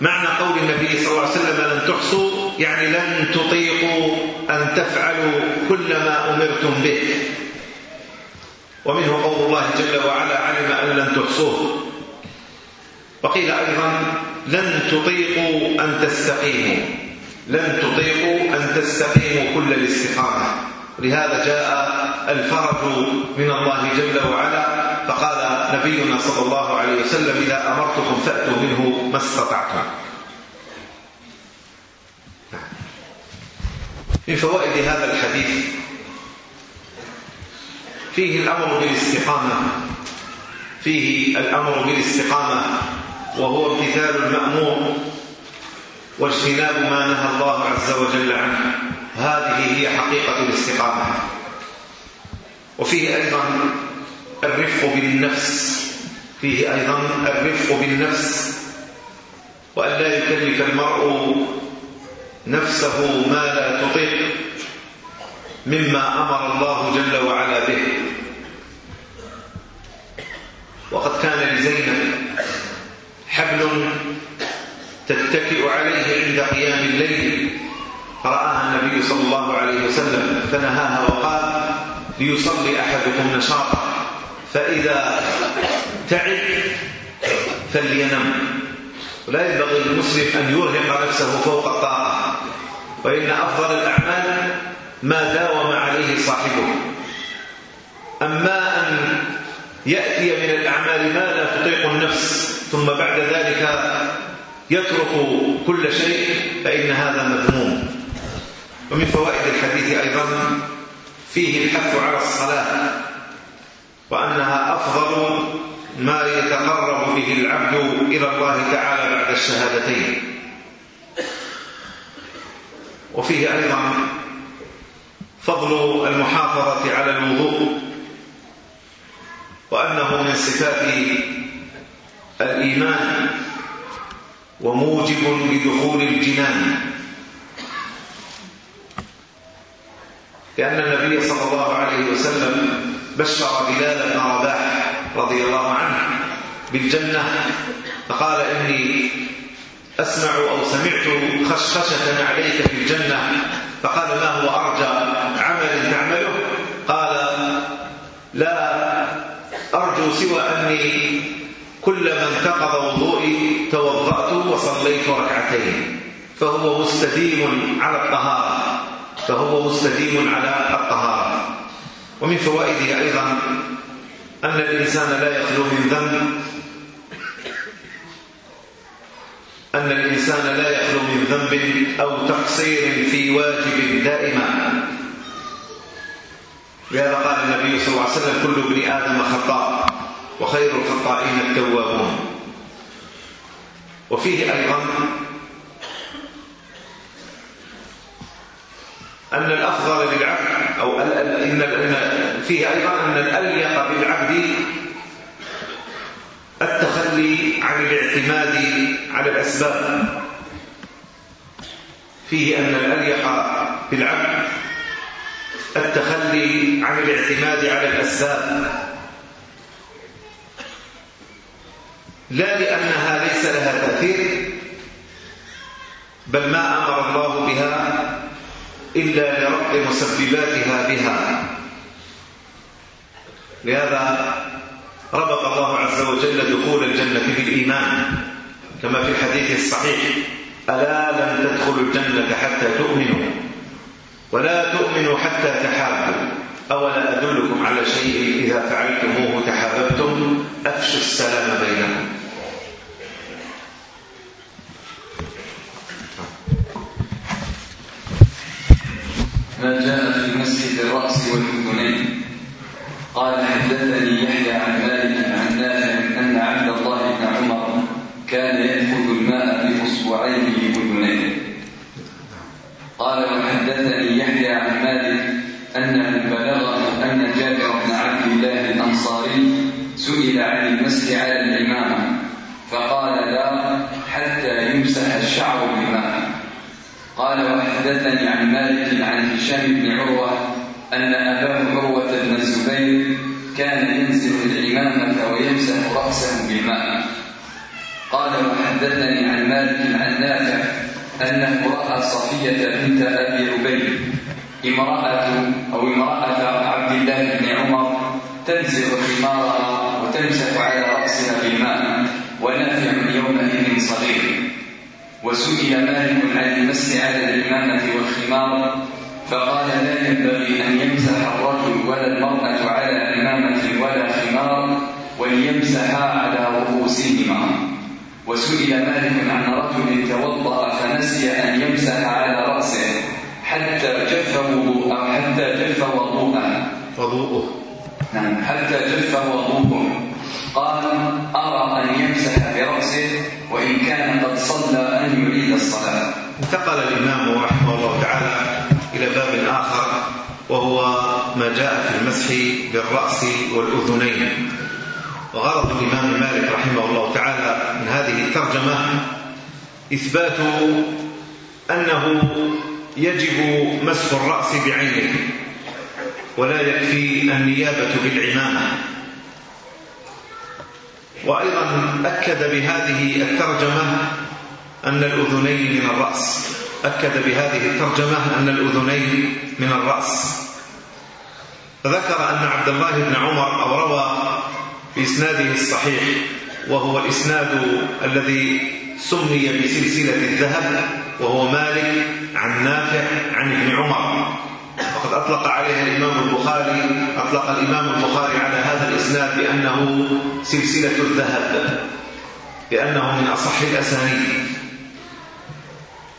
معنى قول النبي صلى الله عليه وسلم لن تحصوا يعني لن تطيقوا أن تفعلوا كل ما أمرتم به. ومنه قول الله جل وعلا علم أن لن تحصوه. وقيل أيضا لن تطيقوا أن تستقيموا. لن تطيقوا أن تستقيموا كل الاستقامة. لهذا جاء الفرج من الله جل وعلا فقال نبينا صلى الله عليه وسلم إذا أمرتكم فأتوا منه ما استطعتم. من فوائد هذا الحديث. فيه الأمر بالاستقامة. فيه الأمر بالاستقامة. وهو امتثال المأمور. واجتناب ما نهى الله عز وجل عنه. هذه هي حقيقة الاستقامة. وفيه أيضا الرفق بالنفس. فيه أيضا الرفق بالنفس. وأن لا يكلف المرء نفسه ما لا تطيق مما أمر الله جل وعلا به. وقد كان لزينب حبل تتكئ عليه عند قيام الليل. فرآها النبي صلى الله عليه وسلم فنهاها وقال ليصلي أحدكم نشاطا فإذا تعب فلينم. ولا ينبغي للمسلم أن يرهق نفسه فوق الطاقة. وإن أفضل الأعمال ما داوم عليه صاحبه. أما أن يأتي من الأعمال ما لا تطيق النفس ثم بعد ذلك يترك كل شيء فإن هذا مذموم. ومن فوائد الحديث أيضا فيه الحث على الصلاة وأنها أفضل ما يتقرب به العبد إلى الله تعالى بعد الشهادتين. وفيه أيضا فضل المحافظة على الوضوء وأنه من صفات الإيمان وموجب لدخول الجنان. لأن النبي صلى الله عليه وسلم بشر بلال بن رباح رضي الله عنه بالجنة فقال إني أسمع أو سمعت خشخشة عليك في الجنة فقال ما هو أرجى عمل تعمله قال لا أرجو سوى أني كلما انتقض وضوئي توضأت وصليت ركعتين فهو مستديم على الطهارة فهو مستديم على الطهارة ومن فوائده أيضا أن الإنسان لا يخلو من ذنب. أن الإنسان لا يخلو من ذنب أو تقصير في واجب دائما. لهذا قال النبي صلى الله عليه وسلم كل ابن آدم خطاء وخير الخطائين التوابون. وفيه أيضا أن الأفضل بالعبد أو أن فيه أيضا أن الأليق بالعبد التخلي عن الاعتماد على الأسباب. فيه أن الأليق بالعبد التخلي عن الاعتماد على الأسباب. لا لأنها ليس لها تأثير بل ما أمر الله بها إلا لرب مسبباتها بها. لهذا ربط الله عز وجل دخول الجنة بالإيمان. كما في الحديث الصحيح ألا لن تدخلوا الجنة حتى تؤمنوا. ولا تؤمنوا حتى تحابوا. أولا أدلكم على شيء إذا فعلتموه تحاببتم؟ أفشوا السلام بينكم. قال حدثني يحيى عن مالك عن نافع أن عبد الله بن عمر كان يأخذ الماء باصبعيه قال وحدثني يحيى عن مالك أنه بلغه أن جابر بن عبد الله الأنصاري سئل عن المسح على فقال لا حتى يمسح الشعر قال وحدثني عن مالك عن هشام بن عروة أن أباه عروة بن الزبير كان ينزل العمامة ويمسح رأسه بالماء. قال وحدثني عن مالك عن نافع أنه رأى صفية بنت أبي عبيد امرأة أو امرأة عبد الله بن عمر تنزع خمارها وتمسح على رأسها بالماء ونافع يومئذ صغير. وسئل مالك عن المسح على الإمامة والخمار فقال لا ينبغي أن يمسح الرجل ولا المرأة على عمامة ولا خمار وليمسحا على رؤوسهما. وسئل مالك عن رجل توضأ فنسي أن يمسح على رأسه حتى جف وضوءه حتى جف وضوءه. وضوءه نعم حتى جف وضوءه. قال أرى أن يمسح برأسه وإن كان قد صلى أن يعيد الصلاة. انتقل الإمام رحمه الله تعالى إلى باب آخر وهو ما جاء في المسح بالرأس والأذنين. وغرض الإمام مالك رحمه الله تعالى من هذه الترجمة إثبات أنه يجب مسح الرأس بعينه ولا يكفي النيابة بالعمامة. وأيضا أكد بهذه الترجمة أن الأذنين من الرأس. أكد بهذه الترجمة أن الأذنين من الرأس. ذكر أن عبد الله بن عمر أو روى بإسناده الصحيح وهو الإسناد الذي سمي بسلسلة الذهب وهو مالك عن نافع عن ابن عمر. وقد أطلق عليها الإمام البخاري أطلق الإمام البخاري على هذا الإسناد بأنه سلسلة الذهب لأنه من أصح الأسانيد.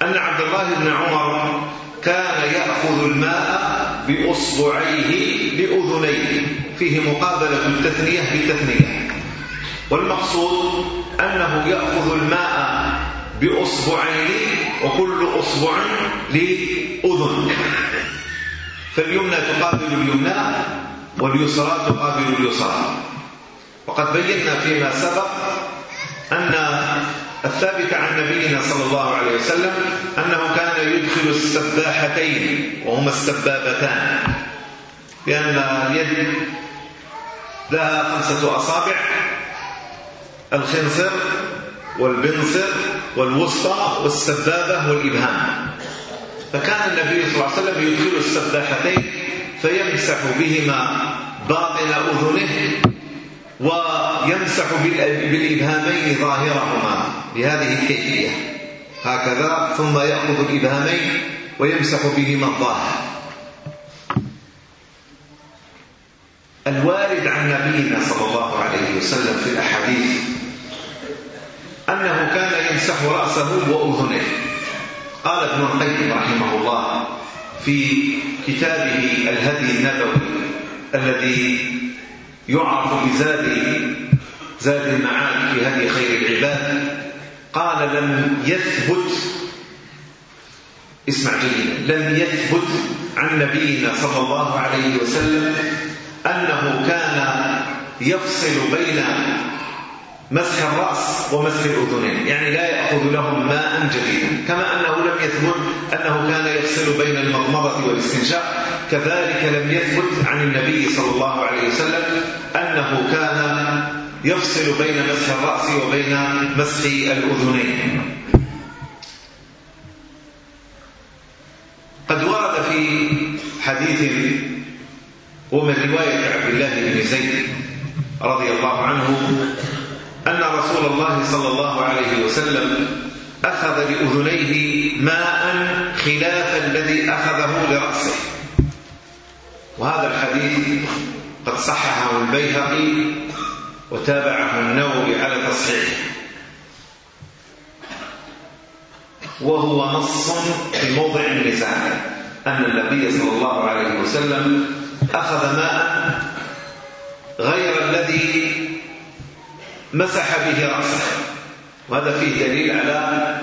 أن عبد الله بن عمر كان يأخذ الماء بأصبعيه بأذنيه فيه مقابلة التثنية بتثنية. والمقصود أنه يأخذ الماء بأصبعين وكل أصبع لأذن. فاليمنى تقابل اليمنى واليسرى تقابل اليسرى. وقد بينا فيما سبق أن الثابتة عن نبينا صلى الله عليه وسلم أنه كان يدخل السباحتين وهما السبابتان. لأن اليد لها خمسة أصابع الخنصر والبنصر والوسطى والسبابة والإبهام. فكان النبي صلى الله عليه وسلم يدخل السباحتين فيمسح بهما باطن أذنه ويمسح بالإبهامين ظاهرهما. بهذه الكيفية. هكذا ثم يأخذ الإبهامين ويمسح بهما الظاهر. الوارد عن نبينا صلى الله عليه وسلم في الأحاديث أنه كان يمسح رأسه وأذنه. قال ابن القيم رحمه الله في كتابه الهدي النبوي الذي يعرف بزاد زاد المعاد في هذه خير العباد. قال لم يثبت اسمع جيدا لم يثبت عن نبينا صلى الله عليه وسلم أنه كان يفصل بين مسح الرأس ومسح الأذنين. يعني لا يأخذ لهم ماء جديدا. كما أنه لم يثبت أنه كان يفصل بين المضمضة والاستنشاق. كذلك لم يثبت عن النبي صلى الله عليه وسلم أنه كان يفصل بين مسح الرأس وبين مسح الأذنين. قد ورد في حديث ومن رواية عبد الله بن زيد رضي الله عنه أن رسول الله صلى الله عليه وسلم أخذ بأذنيه ماء خلاف الذي أخذه لرأسه. وهذا الحديث قد صححه البيهقي وتابعه النووي على تصحيحه. وهو نص في موضع النزاع أن النبي صلى الله عليه وسلم أخذ ماء غير الذي مسح به رأسه. وهذا فيه دليل على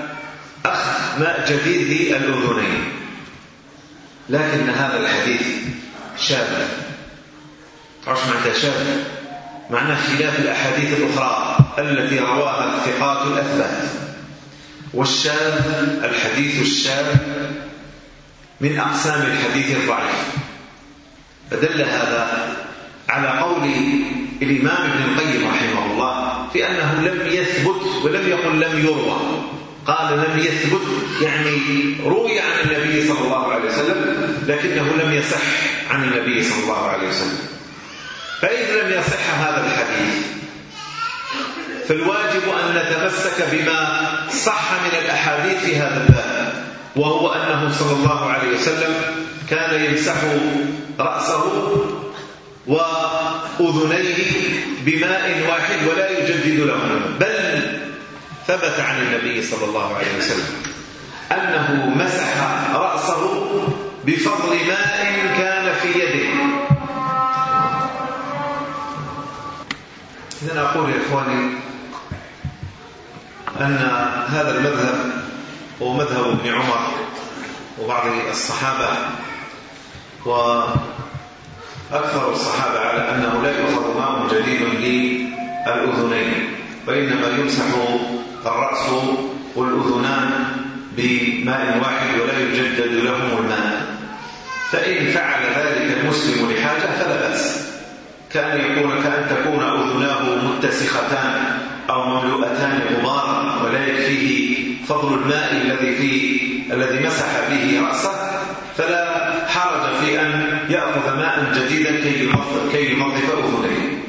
أخذ ماء جديد للأذنين لكن هذا الحديث شاذ. عش معنى شاذ؟ معنى خلاف الأحاديث الأخرى التي رواها الثقات الأثبات. والشاذ الحديث الشاذ من أقسام الحديث الضعيف. فدل هذا على قول الإمام ابن القيم رحمه الله في أنه لم يثبت ولم يقل لم يروى. قال لم يثبت يعني روي عن النبي صلى الله عليه وسلم لكنه لم يصح عن النبي صلى الله عليه وسلم. فإذا لم يصح هذا الحديث فالواجب أن نتمسك بما صح من الأحاديث في هذا الباب وهو أنه صلى الله عليه وسلم كان يمسح رأسه وأذنيه بماء واحد ولا يجدد لهم بل ثبت عن النبي صلى الله عليه وسلم أنه مسح رأسه بفضل ماء كان في يده. إذن أقول يا إخواني أن هذا المذهب هو مذهب ابن عمر وبعض الصحابة ومذهب أكثر الصحابة على أنه لا يؤخذ ماء جديد للأذنين وإنما يمسح الرأس والأذنان بماء واحد ولا يجدد لهم الماء. فإن فعل ذلك المسلم لحاجة فلا بأس. كأن يكون كأن تكون أذناه متسختان أو مملوءتان غبارا ولا يكفيه فضل الماء الذي فيه الذي مسح به رأسه. فلا حرج في أن يأخذ ماء جديدا كي ينظف أذنيه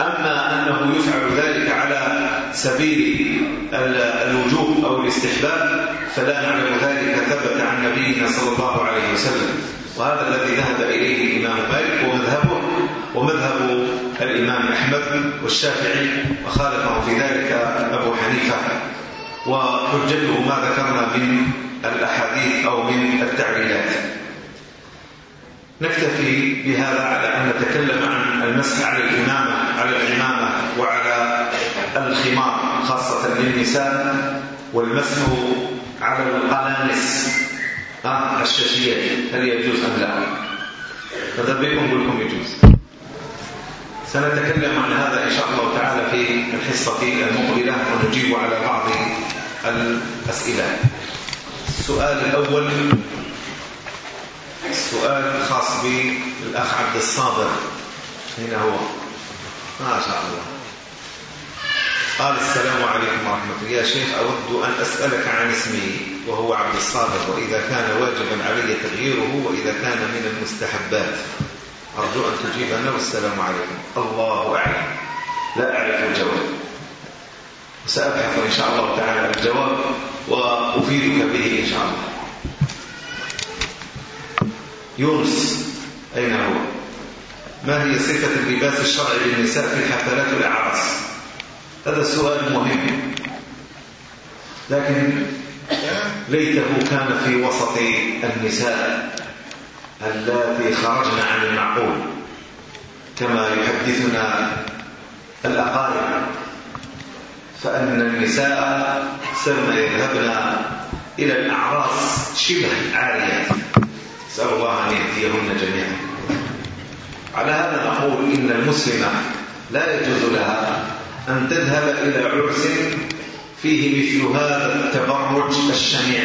أما أنه يفعل ذلك على سبيل الوجوب أو الاستحباب فلا نعلم ذلك ثبت عن نبينا صلى الله عليه وسلم. وهذا الذي ذهب إليه الإمام مالك ومذهبه ومذهب الإمام أحمد والشافعي وخالفه في ذلك أبو حنيفة. وحجته ما ذكرنا من الأحاديث أو من التعليلات نكتفي بهذا على أن نتكلم عن المسح على الإمامة على الإمامة وعلى الخمار خاصة للنساء والمسح على القلانس. آه هل يجوز أم لا؟ فذبيكم بكم يجوز. سنتكلم عن هذا إن شاء الله تعالى في الحصة المقبلة ونجيب على بعض الأسئلة. السؤال الأول. السؤال الخاص بالأخ عبد الصابر. هنا هو. ما شاء الله. قال السلام عليكم ورحمة الله. يا شيخ أود أن أسألك عن اسمي وهو عبد الصابر وإذا كان واجبا علي تغييره وإذا كان من المستحبات. أرجو أن تجيبنا والسلام عليكم. الله أعلم. لا أعرف الجواب. سأبحث إن شاء الله تعالى الجواب وأفيدك به إن شاء الله. يونس أين هو؟ ما هي صفة اللباس الشرعي للنساء في حفلات الأعراس؟ هذا سؤال مهم. لكن ليته كان في وسط النساء اللاتي خرجن عن المعقول كما يحدثنا الأقارب. فأن النساء سرنا يذهبن إلى الأعراس شبه عاريه نسأل الله أن يهديهن جميعا. على هذا نقول إن المسلمة لا يجوز لها أن تذهب إلى عرس فيه مثل هذا التبرج الشنيع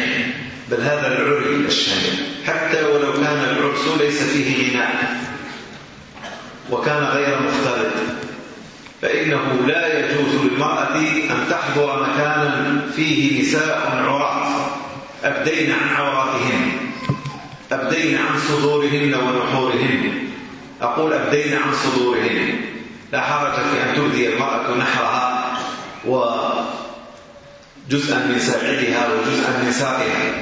بل هذا العري الشنيع. حتى ولو كان العرس ليس فيه غناء وكان غير مختلط. فإنه لا يجوز للمرأة أن تحضر مكانا فيه نساء عرات أبدين عن عوراتهن. أبدين عن صدورهن ونحورهن. أقول أبدين عن صدورهن. لا حرج في أن تبدي المرأة نحرها وجزءا من ساعدها وجزءا من ساقها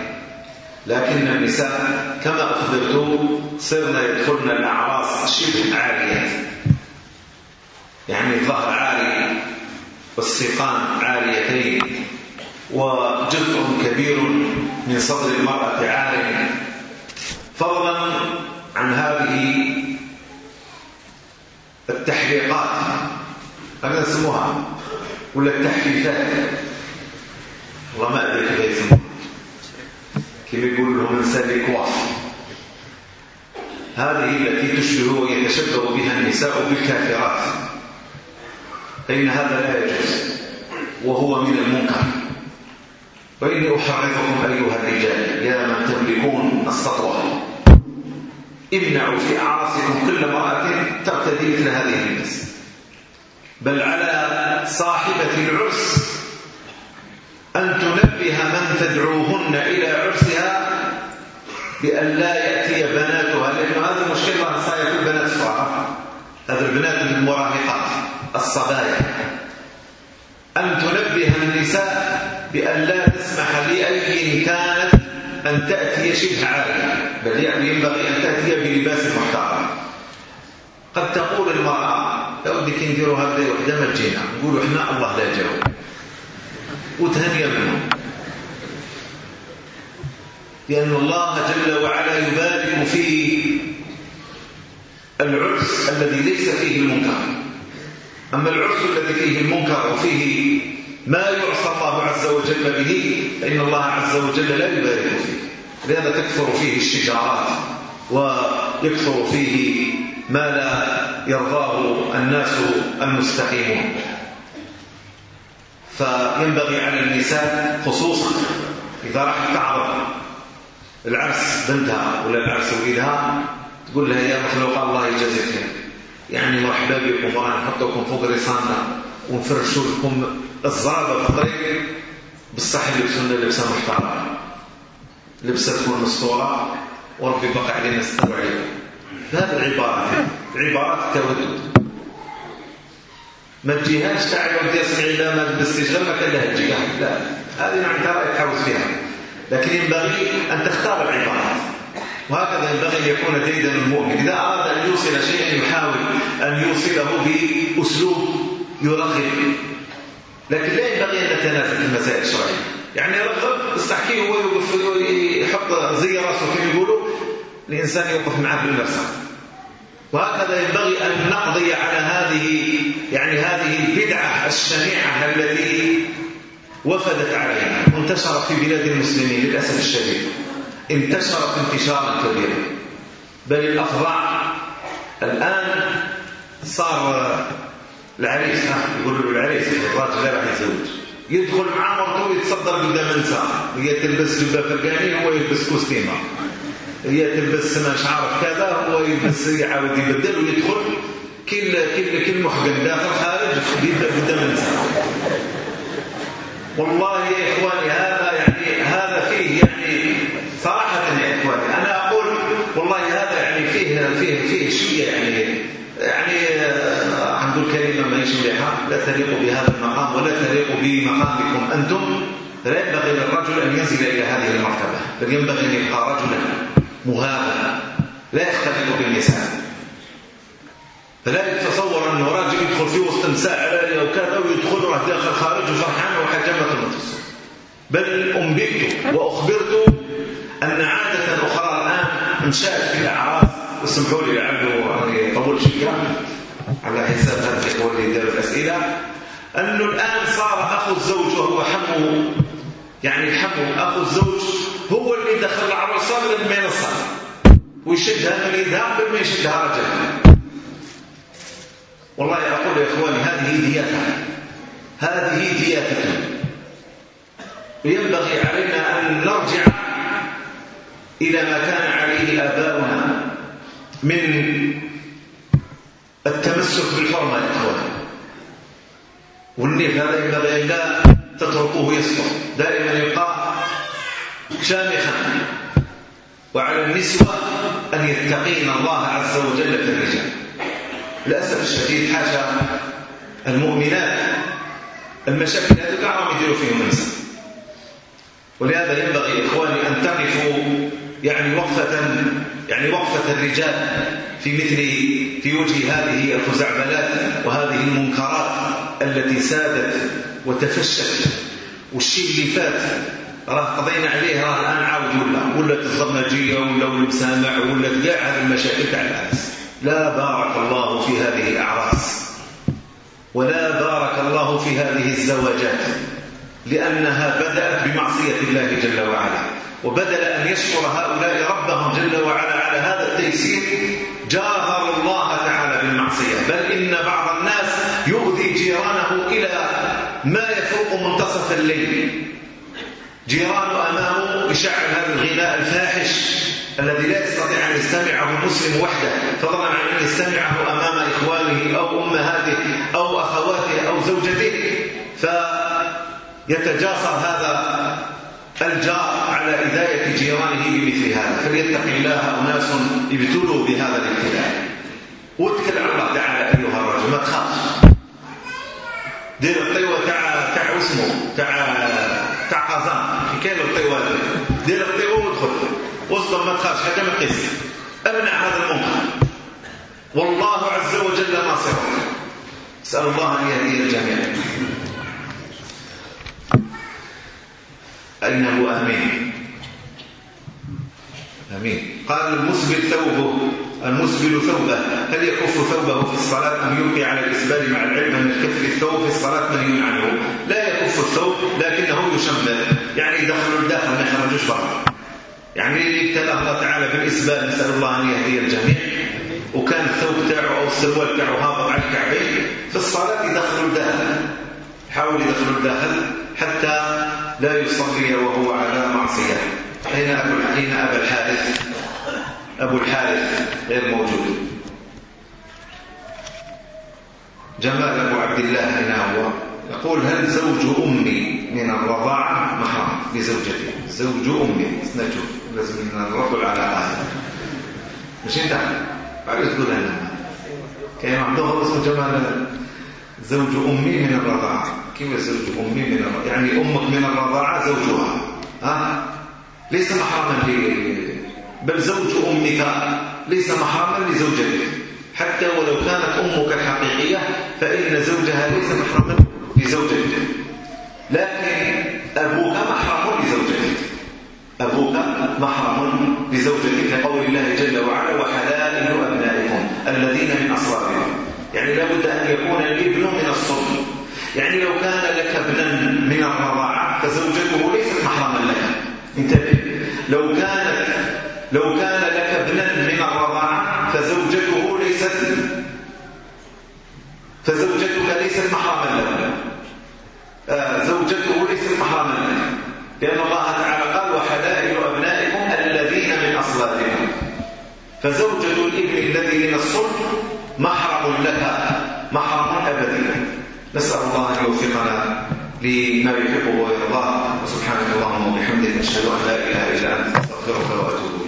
لكن النساء كما أخبرت صرنا يدخلن الأعراس شبه عاريات يعني الظهر عالي والسيقان عاليتين وجزء كبير من صدر المرأة عالي فضلا عن هذه التحليقات أنا اسمها ولا التحفيفات والله ما أدري كيف يسموها. كما يقول لهم إنسان ليكواف هذه التي تشبه ويتشبه بها النساء بالكافرات. فإن هذا لا يجوز وهو من المنكر. وإني أحرضكم أيها الرجال يا من تملكون السطوة امنعوا في أعراسكم كل امرأة ترتدي مثل هذه الناس. بل على صاحبة العرس أن تنبه من تدعوهن إلى عرسها بأن لا يأتي بناتها لأن هذه المشكلة سيكون البنات فقراء هذا البنات المراهقات. الصبايا أن تنبه النساء بأن لا تسمح لأي كانت أن تأتي شبه عالية بل يعني ينبغي أن تأتي بلباس محترم. قد تقول المرأة لو بدك نديروا هكذا وحده ما تجينا نقولوا إحنا الله لا جاوب وتهني منهم لأن الله جل وعلا يبارك في العرس الذي ليس فيه المنكر. أما العرس الذي فيه المنكر وفيه ما يعصى الله عز وجل به فإن الله عز وجل لا يبارك فيه. لهذا تكثر فيه الشجارات ويكثر فيه ما لا يرضاه الناس المستقيمون. فينبغي على النساء خصوصا إذا راح تعرض العرس بنتها ولا العرس وليدها تقول لها يا مخلوق الله يجازيك. خير يعني نروح نبيكم حتى نحطوكم فوق رصاننا ونفرشوا لكم الزرابه في الطريق بصح لبسونا لبسه محترمه لبسه تكون مستوره وربي بقى علينا التوعيه هذه العبارات عبارات التودد ما تجيهاش تاع وانت يسمعي لا ما لبستيش غير ما كان لها تجيها لا هذه نعم ترى يتحوز فيها. لكن ينبغي أن تختار العبارات وهكذا ينبغي أن يكون ديدا المؤمن إذا أراد أن يوصل شيئا يحاول أن يوصله بأسلوب يرغب. لكن لا ينبغي أن نتنازل في المسائل الشرعية يعني يرغب استحكيه هو يحط زي راسه كما يقولوا الإنسان يوقف معه بالمرسى وهكذا ينبغي أن نقضي على هذه يعني هذه البدعة الشنيعة التي وفدت عليها وانتشرت في بلاد المسلمين للأسف الشديد. انتشرت انتشارا كبيرا بل الاخضاع الآن صار العريس يقول له العريس الراجل لا راح يتزوج يدخل مع مرته ويتصدر قدام النساء هي تلبس جبه فرقاني هو يلبس كوستيمة. هي تلبس مش عارف كذا هو يلبس يعاود يبدل ويدخل. كل كل كل محقن داخل خارج يبدا قدام النساء والله يا إخواني هذا يعني يعني آه، عبد الكريم لما يجي الحق لا تليق بهذا المقام ولا تليق بمقامكم أنتم. لا ينبغي للرجل أن ينزل إلى هذه المرتبة بل ينبغي أن يبقى رجلا مهابا لا يختلط بالنساء فلا يتصور انه راجل يدخل في وسط نساء على وكذا ويدخل راه داخل خارج وفرحان ما المتصل بل أنبئت وأخبرت أن عادة أخرى الآن انشأت في الأعراس اسمحوا لي لعله يعني طول شوية على حساب هذا الاخوه اللي دار الاسئله انه الآن صار أخو الزوج وهو حمه. يعني حمه أخو الزوج هو اللي دخل العروسه من المنصه ويشدها من الإذهاب بما يشدها رجل والله أقول يا إخواني هذه دياتنا هذه دياتنا وينبغي علينا أن نرجع إلى ما كان عليه آباؤنا. من التمسك بالحرمة يا إخواني والنيف هذا ينبغي لا تتركوه يصفر دائما يبقى شامخا. وعلى النسوة أن يتقين الله عز وجل في الرجال. للأسف الشديد حاجة المؤمنات المشاكل هذه عم يديروا فيهم النساء ولهذا ينبغي إخواني أن تقفوا يعني وقفة يعني وقفة الرجال في مثل في وجه هذه الخزعبلات وهذه المنكرات التي سادت وتفشت والشيء اللي فات راه قضينا عليه راه الآن عاود ولا ولا الزرنجيه ولا المسامع ولا كاع هذه المشاكل تاع الناس لا بارك الله في هذه الأعراس ولا بارك الله في هذه الزواجات لأنها بدأت بمعصية الله جل وعلا. وبدل أن يشكر هؤلاء ربهم جل وعلا على هذا التيسير. جاهر الله تعالى بالمعصية. بل إن بعض الناس يؤذي جيرانه إلى ما يفوق منتصف الليل. جيرانه أمامه يشعل هذا الغناء الفاحش الذي لا يستطيع أن يستمعه المسلم وحده. فضلا عن أن يستمعه أمام إخوانه أو أمهاته أو أخواته أو زوجته. فيتجاسر هذا الجار على إذاية جيرانه بمثل هذا فليتق الله أناس ابتلوا بهذا الابتلاء. واتكل على الله تعالى أيها الرجل ما تخافش. دير الطيوة تاع تاع اسمه؟ تاع تاع قازان كي كان الطيوة دير الطيوة وادخل. واصبر ما تخافش حتى ما تقيس امنع هذا الأمر والله عز وجل ناصرك اسال الله أن يهدي الجميع أنه أمين. أمين. قال المسبل ثوبه المسبل ثوبه. هل يكف ثوبه في الصلاة أم يبقي على الإسبال مع العلم أن الكف الثوب في الصلاة من ينعنه لا يكف الثوب لكنه يشمل. يعني دخل الداخل ما يخرجوش برا يعني ابتلى الله تعالى بالإسبال نسأل الله أن يهدي الجميع. وكان الثوب تاعه أو السروال تاعه هابط على الكعبين في الصلاة يدخل الداخل. حاول يدخل الداخل حتى لا يصلي وهو على معصية. حين أبو حين أبا الحارث أبو الحارث غير موجود. جمال أبو عبد الله هنا هو. يقول هل زوج أمي من الرضاعة محرم. لزوجتي. زوج أمي. نشوف لازم نرد على هذا مش أنت؟ عارف تقول هنا كان عندهم؟ اسم جمال. زوج أمي من الرضاعة. كيف زوج أمي من الرضاعة؟ يعني أمك من الرضاعة زوجها. ها؟ ليس محرما بل زوج أمك. ليس محرما لزوجتك. حتى ولو كانت أمك الحقيقية فإن زوجها ليس محرما لزوجتك. لكن أبوك محرم لزوجتك. أبوك محرم لزوجتك لقول الله جل وعلا وحلائل أبنائكم الذين من أصلابهم. يعني لابد أن يكون الابن من الصلب يعني لو كان لك ابنا من الرضاعة فزوجته ليست محرما لك. انتبه. لو كانت لو كان لك ابنا من الرضاعة فزوجته ليست فزوجتك ليست محرما لك. آه، زوجته ليست محرما لك. لأن الله تعالى قال وحدائل أبنائكم الذين من أصلابهم فزوجة الإبن الذي من الصلح محرم محضر لك محض نسأل الله أن يوفقنا لما يحبه ويرضاه. وسبحانك اللهم وبحمدك أشهد أن لا إله إلا أنت أستغفرك وأتوب